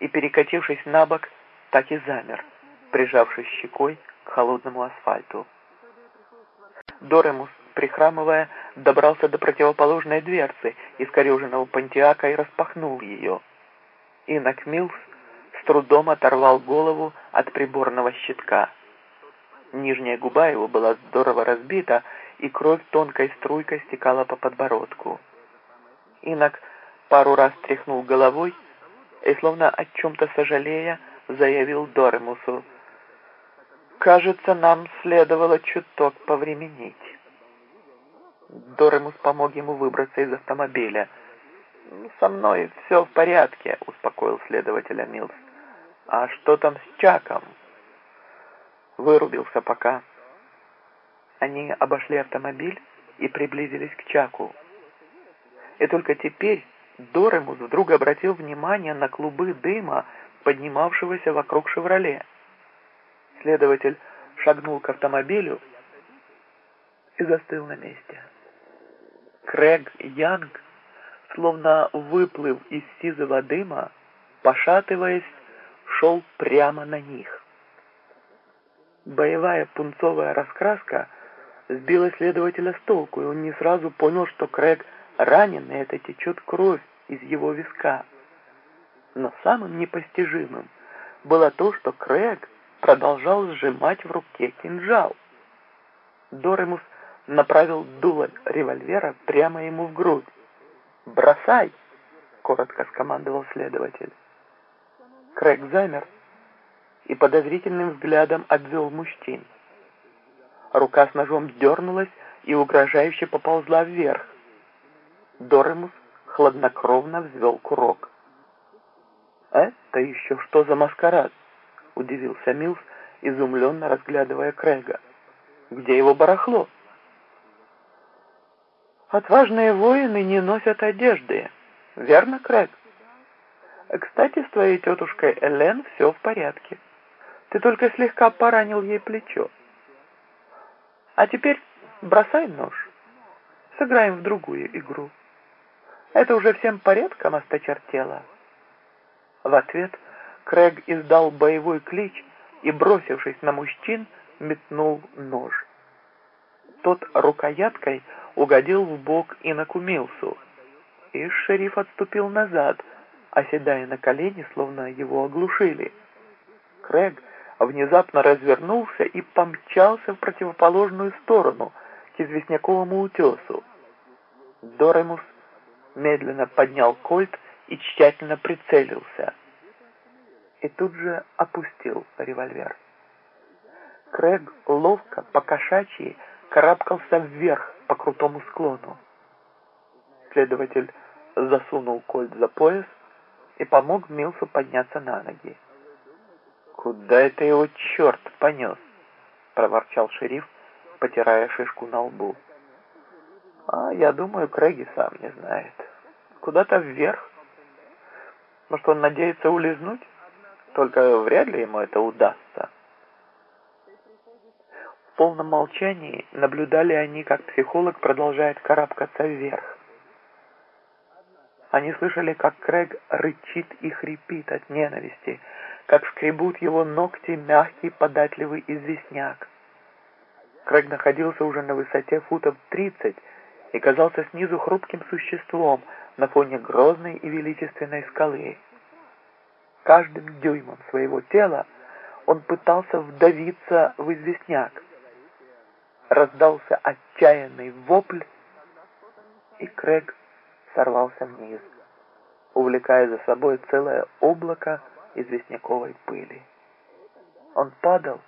перекатившись на бок, так и замер, прижавшись щекой к холодному асфальту. Доремус, прихрамывая, добрался до противоположной дверцы искореженного пантиака и распахнул ее. Инок Милс с трудом оторвал голову от приборного щитка. Нижняя губа его была здорово разбита, и кровь тонкой струйкой стекала по подбородку. Инок пару раз тряхнул головой и, словно о чем-то сожалея, заявил Доремусу, «Кажется, нам следовало чуток повременить». Доремус помог ему выбраться из автомобиля. «Со мной все в порядке», — успокоил следователя Милс. «А что там с Чаком?» «Вырубился пока». Они обошли автомобиль и приблизились к Чаку. И только теперь Доремус вдруг обратил внимание на клубы дыма, поднимавшегося вокруг «Шевроле». Следователь шагнул к автомобилю и застыл на месте. Крэг Янг словно выплыв из сизого дыма, пошатываясь, шел прямо на них. Боевая пунцовая раскраска сбила следователя с толку, и он не сразу понял, что Крэг ранен, и это течет кровь из его виска. Но самым непостижимым было то, что Крэг продолжал сжимать в руке кинжал. Доремус направил дуло револьвера прямо ему в грудь. «Бросай!» — коротко скомандовал следователь. Крэг замер и подозрительным взглядом обвел мужчин. Рука с ножом дернулась и угрожающе поползла вверх. Доремус хладнокровно взвел курок. «Это еще что за маскарад?» — удивился Милс, изумленно разглядывая Крэга. «Где его барахло?» «Отважные воины не носят одежды, верно, Крэг?» «Кстати, с твоей тетушкой Элен все в порядке. Ты только слегка поранил ей плечо. А теперь бросай нож. Сыграем в другую игру. Это уже всем порядком осточертело». В ответ Крэг издал боевой клич и, бросившись на мужчин, метнул нож. Тот рукояткой угодил в бок Иноку Милсу, и шериф отступил назад, оседая на колени, словно его оглушили. Крэг внезапно развернулся и помчался в противоположную сторону, к известняковому утесу. Доремус медленно поднял кольт и тщательно прицелился. И тут же опустил револьвер. Крэг ловко, покошачьи, карабкался вверх по крутому склону. Следователь засунул кольт за пояс и помог Милсу подняться на ноги. «Куда это его черт понес?» — проворчал шериф, потирая шишку на лбу. «А я думаю, Крэги сам не знает. Куда-то вверх. Может, он надеется улизнуть? Только вряд ли ему это удастся». В полном молчании наблюдали они, как психолог продолжает карабкаться вверх. Они слышали, как Крэг рычит и хрипит от ненависти, как скребут его ногти мягкий податливый известняк. Крэг находился уже на высоте футов тридцать и казался снизу хрупким существом на фоне грозной и величественной скалы. Каждым дюймом своего тела он пытался вдавиться в известняк. Раздался отчаянный вопль, и Крэг сорвался вниз, увлекая за собой целое облако известняковой пыли. Он падал,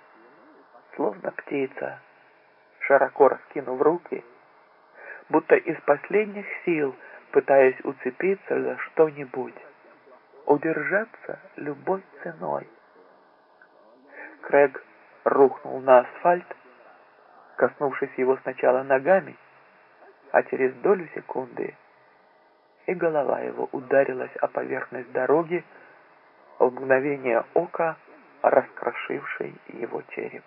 словно птица, широко раскинув руки, будто из последних сил пытаясь уцепиться за что-нибудь, удержаться любой ценой. Крэг рухнул на асфальт, коснувшись его сначала ногами, а через долю секунды и голова его ударилась о поверхность дороги, в мгновение ока раскрошивший его череп.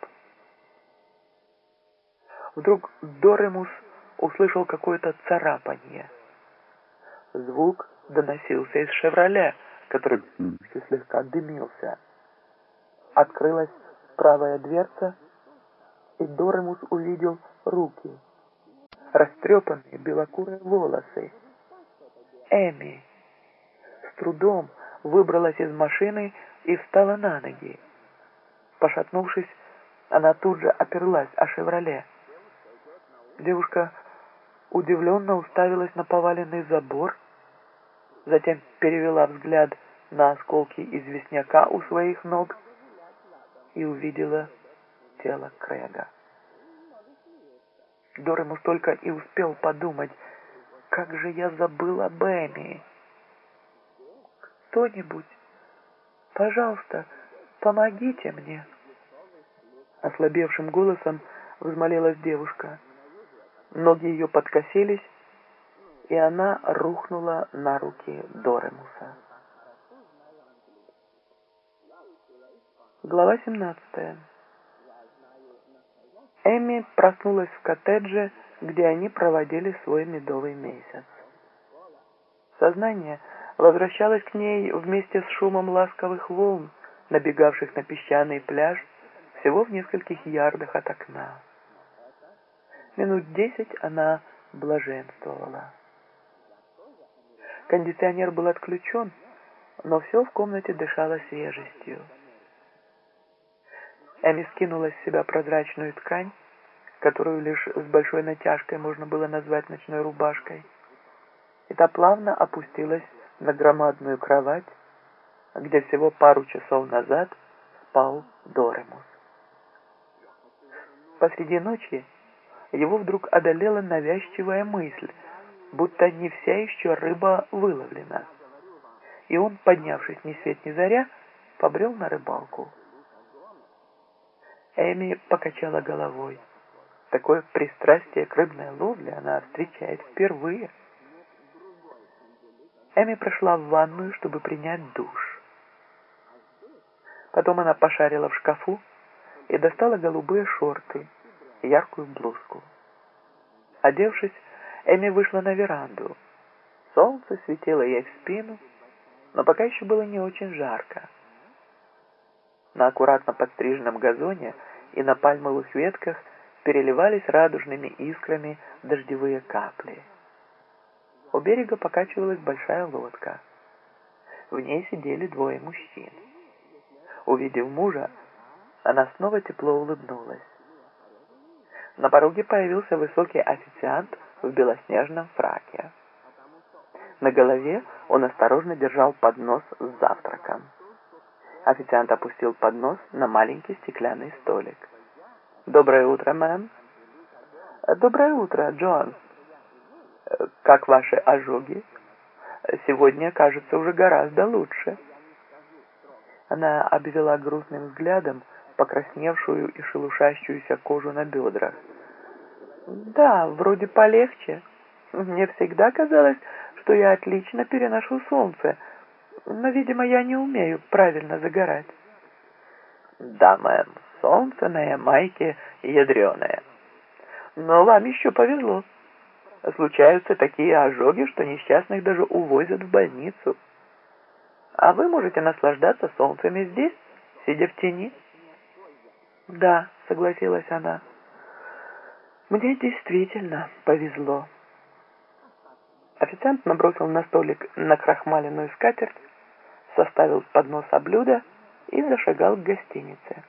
Вдруг Доремус услышал какое-то царапанье. Звук доносился из «Шевроле», который слегка дымился. Открылась правая дверца, и Доремус увидел руки, растрепанные белокурые волосы. Эми с трудом выбралась из машины и встала на ноги. Пошатнувшись, она тут же оперлась о «Шевроле». Девушка удивленно уставилась на поваленный забор, затем перевела взгляд на осколки известняка у своих ног и увидела тело Крэга. Доремус только и успел подумать, как же я забыла Бэмми кто-нибудь, пожалуйста, помогите мне!» Ослабевшим голосом взмолилась девушка. Ноги ее подкосились, и она рухнула на руки Доремуса. Глава 17 Эми проснулась в коттедже, где они проводили свой медовый месяц. Сознание возвращалось к ней вместе с шумом ласковых волн, набегавших на песчаный пляж, всего в нескольких ярдах от окна. Минут десять она блаженствовала. Кондиционер был отключен, но все в комнате дышало свежестью. Эми скинула с себя прозрачную ткань, которую лишь с большой натяжкой можно было назвать ночной рубашкой, и та плавно опустилась на громадную кровать, где всего пару часов назад спал Доремус. Посреди ночи его вдруг одолела навязчивая мысль, будто не вся еще рыба выловлена. И он, поднявшись ни свет ни заря, побрел на рыбалку. Эми покачала головой. Такое пристрастие к рыбной ловле она встречает впервые. Эми прошла в ванную, чтобы принять душ. Потом она пошарила в шкафу и достала голубые шорты, яркую блузку. Одевшись, Эми вышла на веранду. Солнце светило ей в спину, но пока еще было не очень жарко. На аккуратно подстриженном газоне и на пальмовых ветках переливались радужными искрами дождевые капли. У берега покачивалась большая лодка. В ней сидели двое мужчин. Увидев мужа, она снова тепло улыбнулась. На пороге появился высокий официант в белоснежном фраке. На голове он осторожно держал поднос с завтраком. Официант опустил поднос на маленький стеклянный столик. «Доброе утро, мэм». «Доброе утро, Джон. Как ваши ожоги? Сегодня, кажется, уже гораздо лучше». Она обвела грустным взглядом покрасневшую и шелушащуюся кожу на бедрах. «Да, вроде полегче. Мне всегда казалось, что я отлично переношу солнце, но, видимо, я не умею правильно загорать». «Да, мэм, солнце на Ямайке ядреное. Но вам еще повезло. Случаются такие ожоги, что несчастных даже увозят в больницу. А вы можете наслаждаться солнцем здесь, сидя в тени». «Да», — согласилась она. «Мне действительно повезло». Официант набросил на столик накрахмаленную скатерть, составил с подноса блюда и зашагал к гостинице.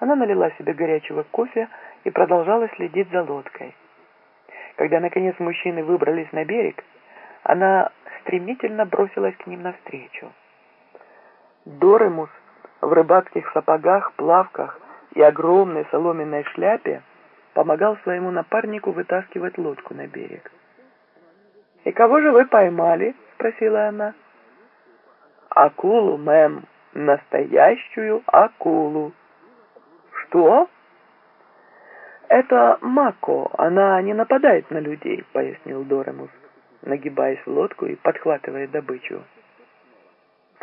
Она налила себе горячего кофе и продолжала следить за лодкой. Когда, наконец, мужчины выбрались на берег, она стремительно бросилась к ним навстречу. Доремус в рыбацких сапогах, плавках и огромной соломенной шляпе помогал своему напарнику вытаскивать лодку на берег. «И кого же вы поймали?» — спросила она. «Акулу, мэм, настоящую акулу». «Что?» «Это Мако, она не нападает на людей», — пояснил Доремус, нагибаясь в лодку и подхватывая добычу.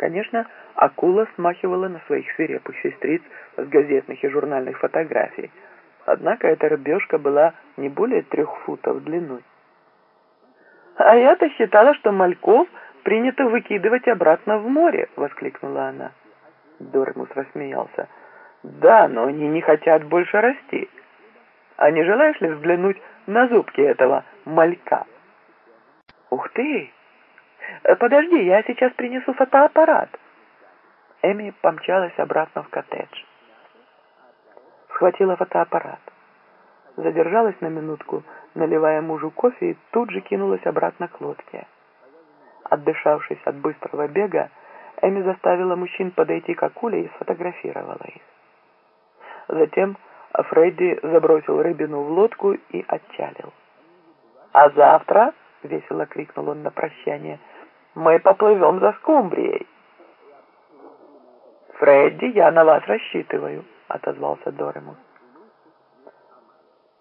Конечно, акула смахивала на своих свирепых сестриц с газетных и журнальных фотографий. Однако эта рыбешка была не более трех футов длиной. «А я-то считала, что мальков принято выкидывать обратно в море!» — воскликнула она. Дормус рассмеялся. «Да, но они не хотят больше расти. А не желаешь ли взглянуть на зубки этого малька?» «Ух ты! Подожди, я сейчас принесу фотоаппарат!» Эми помчалась обратно в коттедж. Схватила фотоаппарат. Задержалась на минутку, наливая мужу кофе, и тут же кинулась обратно к лодке. Отдышавшись от быстрого бега, Эми заставила мужчин подойти к акуле и сфотографировала их. Затем Фредди забросил рыбину в лодку и отчалил. «А завтра», — весело крикнул он на прощание, — «мы поплывем за скумбрией». «Фредди, я на вас рассчитываю», — отозвался Доремус.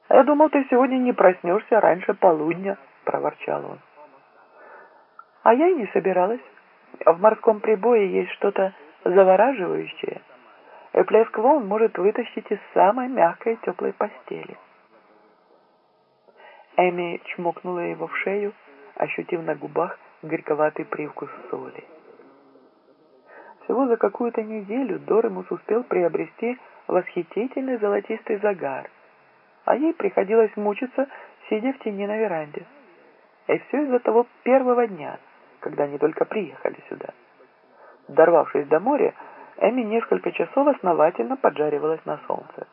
«Я думал, ты сегодня не проснешься раньше полудня», — проворчал он. «А я и не собиралась. В морском прибое есть что-то завораживающее, и плеск волн может вытащить из самой мягкой теплой постели». Эми чмокнула его в шею, ощутив на губах горьковатый привкус соли. Всего за какую-то неделю Доремус успел приобрести восхитительный золотистый загар, а ей приходилось мучиться, сидя в тени на веранде. И все из-за того первого дня, когда они только приехали сюда. Дорвавшись до моря, Эми несколько часов основательно поджаривалась на солнце.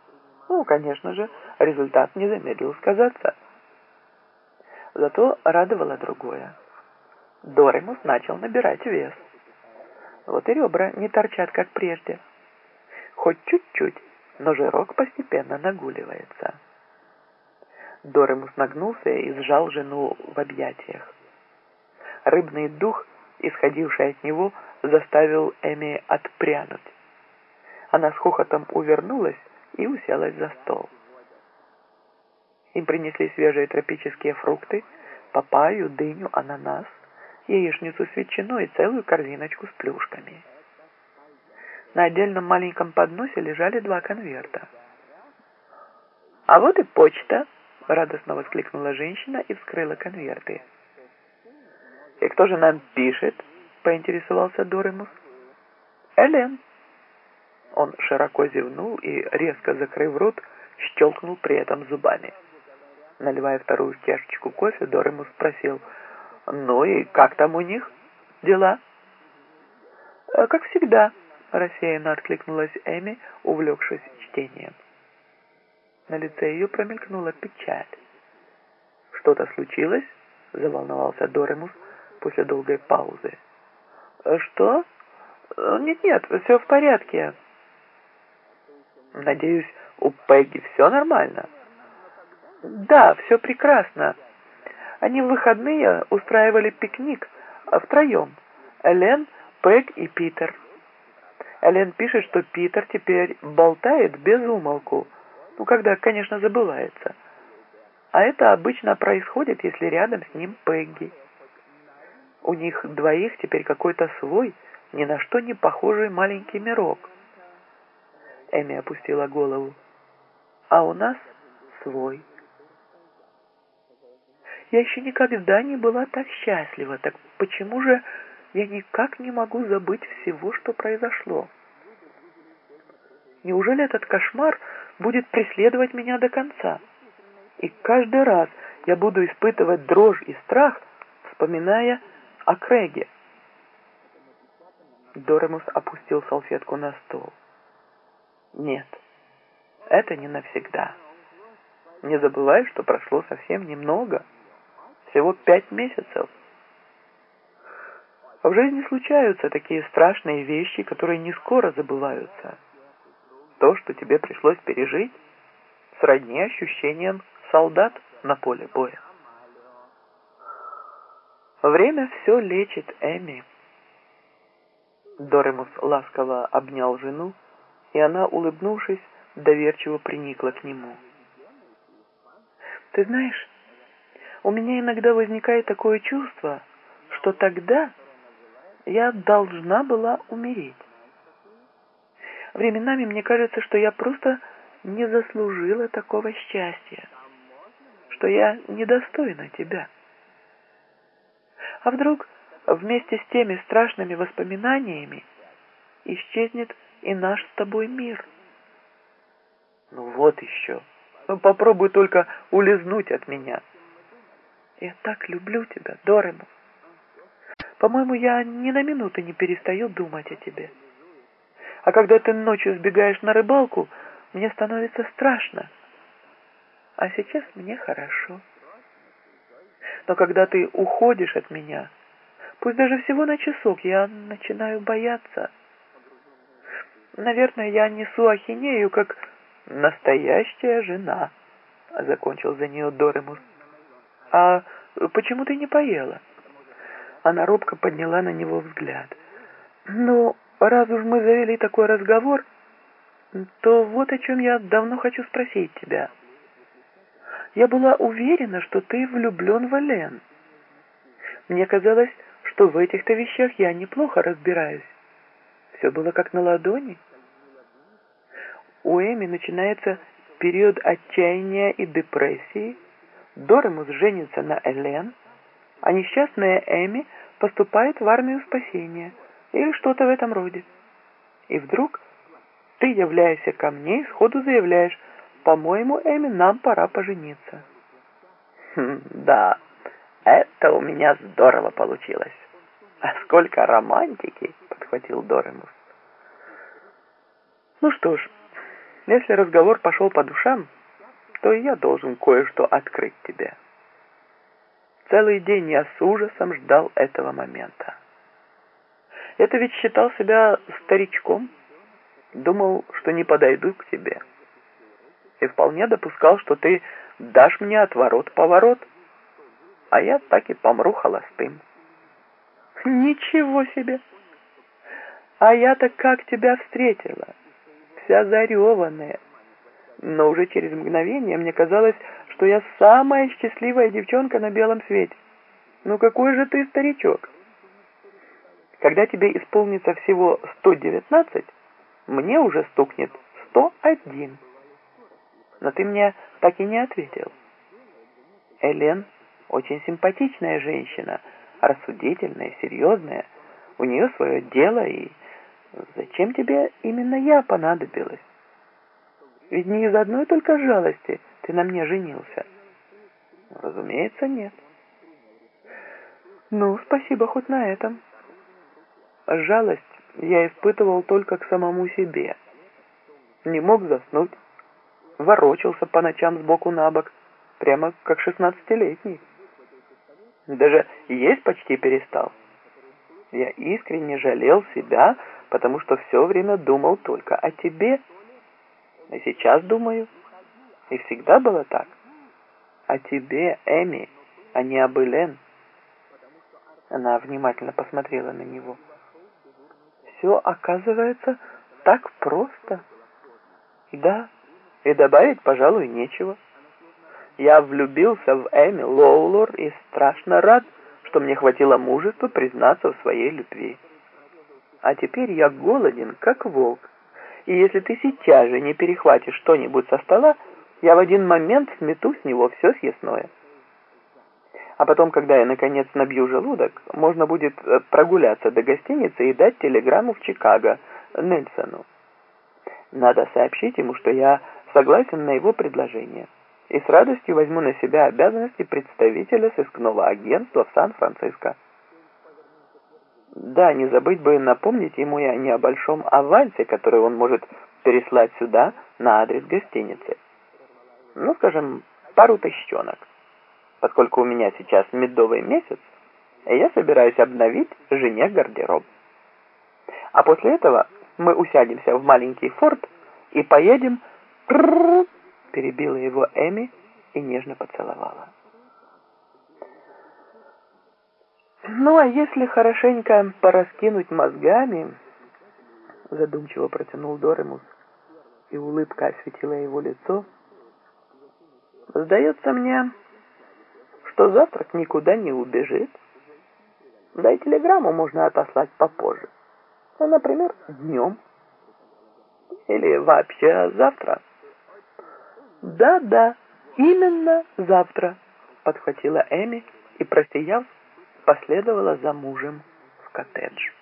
Ну, конечно же, результат не замедлил сказаться. Зато радовало другое. Доремус начал набирать вес. Вот и ребра не торчат, как прежде. Хоть чуть-чуть, но жирок постепенно нагуливается. Доремус нагнулся и сжал жену в объятиях. Рыбный дух, исходивший от него, заставил Эми отпрянуть. Она с хохотом увернулась и уселась за стол. Им принесли свежие тропические фрукты, папайю, дыню, ананас, яичницу с ветчиной и целую корзиночку с плюшками. На отдельном маленьком подносе лежали два конверта. «А вот и почта!» — радостно воскликнула женщина и вскрыла конверты. «И кто же нам пишет?» — поинтересовался Доремус. «Элен». Он широко зевнул и, резко закрыв рот, щелкнул при этом зубами. Наливая вторую чашечку кофе, Доремус спросил, «Ну и как там у них дела?» «Э, «Как всегда», — рассеянно откликнулась Эми, увлекшись чтением. На лице ее промелькнула печаль. «Что-то случилось?» — заволновался Доремус после долгой паузы. «Э, «Что? Э, нет-нет, все в порядке». «Надеюсь, у Пегги все нормально?» «Да, все прекрасно. Они в выходные устраивали пикник втроем. Элен, Пэг и Питер. Элен пишет, что Питер теперь болтает без умолку. Ну, когда, конечно, забывается. А это обычно происходит, если рядом с ним Пегги. У них двоих теперь какой-то свой, ни на что не похожий маленький мирок. Эми опустила голову. А у нас свой. Я еще никогда не была так счастлива, так почему же я никак не могу забыть всего, что произошло? Неужели этот кошмар будет преследовать меня до конца? И каждый раз я буду испытывать дрожь и страх, вспоминая о Крэге. Доремус опустил салфетку на стол. Нет, это не навсегда. Не забывай, что прошло совсем немного. Всего пять месяцев. В жизни случаются такие страшные вещи, которые не скоро забываются. То, что тебе пришлось пережить, сродни ощущениям солдат на поле боя. Время все лечит Эми. Доремус ласково обнял жену, и она, улыбнувшись, доверчиво приникла к нему. «Ты знаешь, у меня иногда возникает такое чувство, что тогда я должна была умереть. Временами мне кажется, что я просто не заслужила такого счастья, что я недостойна тебя. А вдруг вместе с теми страшными воспоминаниями исчезнет и наш с тобой мир? Ну вот еще. Ну попробуй только улизнуть от меня. Я так люблю тебя, Дорему. По-моему, я ни на минуту не перестаю думать о тебе. А когда ты ночью сбегаешь на рыбалку, мне становится страшно. А сейчас мне хорошо. Но когда ты уходишь от меня, пусть даже всего на часок, я начинаю бояться. Наверное, я несу ахинею, как настоящая жена, — закончил за нее Доремус. А почему ты не поела? Она робко подняла на него взгляд. Ну, раз уж мы завели такой разговор, то вот о чем я давно хочу спросить тебя. Я была уверена, что ты влюблен в Элен. Мне казалось, что в этих-то вещах я неплохо разбираюсь. Все было как на ладони. У Эми начинается период отчаяния и депрессии. Доремус женится на Элен, а несчастная Эми поступает в армию спасения или что-то в этом роде. И вдруг ты являешься ко мне и сходу заявляешь, по-моему, Эми, нам пора пожениться. Хм, да, это у меня здорово получилось. А сколько романтики, подхватил Доремус. Ну что ж, если разговор пошел по душам, то и я должен кое-что открыть тебе. Целый день я с ужасом ждал этого момента. Это ведь считал себя старичком, думал, что не подойду к тебе. И вполне допускал, что ты дашь мне отворот-поворот, а я так и помру холостым. Ничего себе! А я-то как тебя встретила, вся зареванная. Но уже через мгновение мне казалось, что я самая счастливая девчонка на белом свете. Ну какой же ты старичок! Когда тебе исполнится всего 119, мне уже стукнет 101. Но ты мне так и не ответил. Элен очень симпатичная женщина, рассудительная, серьезная. У нее свое дело, и зачем тебе именно я понадобилась? Ведь не из одной только жалости ты на мне женился. Разумеется, нет. Ну, спасибо хоть на этом. Жалость я испытывал только к самому себе. Не мог заснуть. Ворочался по ночам сбоку на бок, прямо как шестнадцатилетний. Даже есть почти перестал. Я искренне жалел себя, потому что все время думал только о тебе. И сейчас думаю. И всегда было так. О тебе, Эми, а не об Элен. Она внимательно посмотрела на него. Все оказывается так просто. Да, и добавить, пожалуй, нечего. Я влюбился в Эми Лоулор и страшно рад, что мне хватило мужества признаться в своей любви. А теперь я голоден, как волк. И если ты сейчас же не перехватишь что-нибудь со стола, я в один момент смету с него все съестное. А потом, когда я наконец набью желудок, можно будет э, прогуляться до гостиницы и дать телеграмму в Чикаго Нельсону. Надо сообщить ему, что я согласен на его предложение и с радостью возьму на себя обязанности представителя сыскного агентства в Сан-Франциско. Да, не забыть бы напомнить ему и не о большом авансе, который он может переслать сюда на адрес гостиницы. Ну, скажем, пару тысячонок. Поскольку у меня сейчас медовый месяц, я собираюсь обновить жене гардероб. А после этого мы усядемся в маленький форт и поедем перебила его Эми и нежно поцеловала. Ну, а если хорошенько пораскинуть мозгами, задумчиво протянул Доремус, и улыбка осветила его лицо, сдается мне, что завтрак никуда не убежит. Да и телеграмму можно отослать попозже. Ну, например, днем. Или вообще завтра. «Да-да, именно завтра», — подхватила Эми и, просияв, последовала за мужем в коттедж.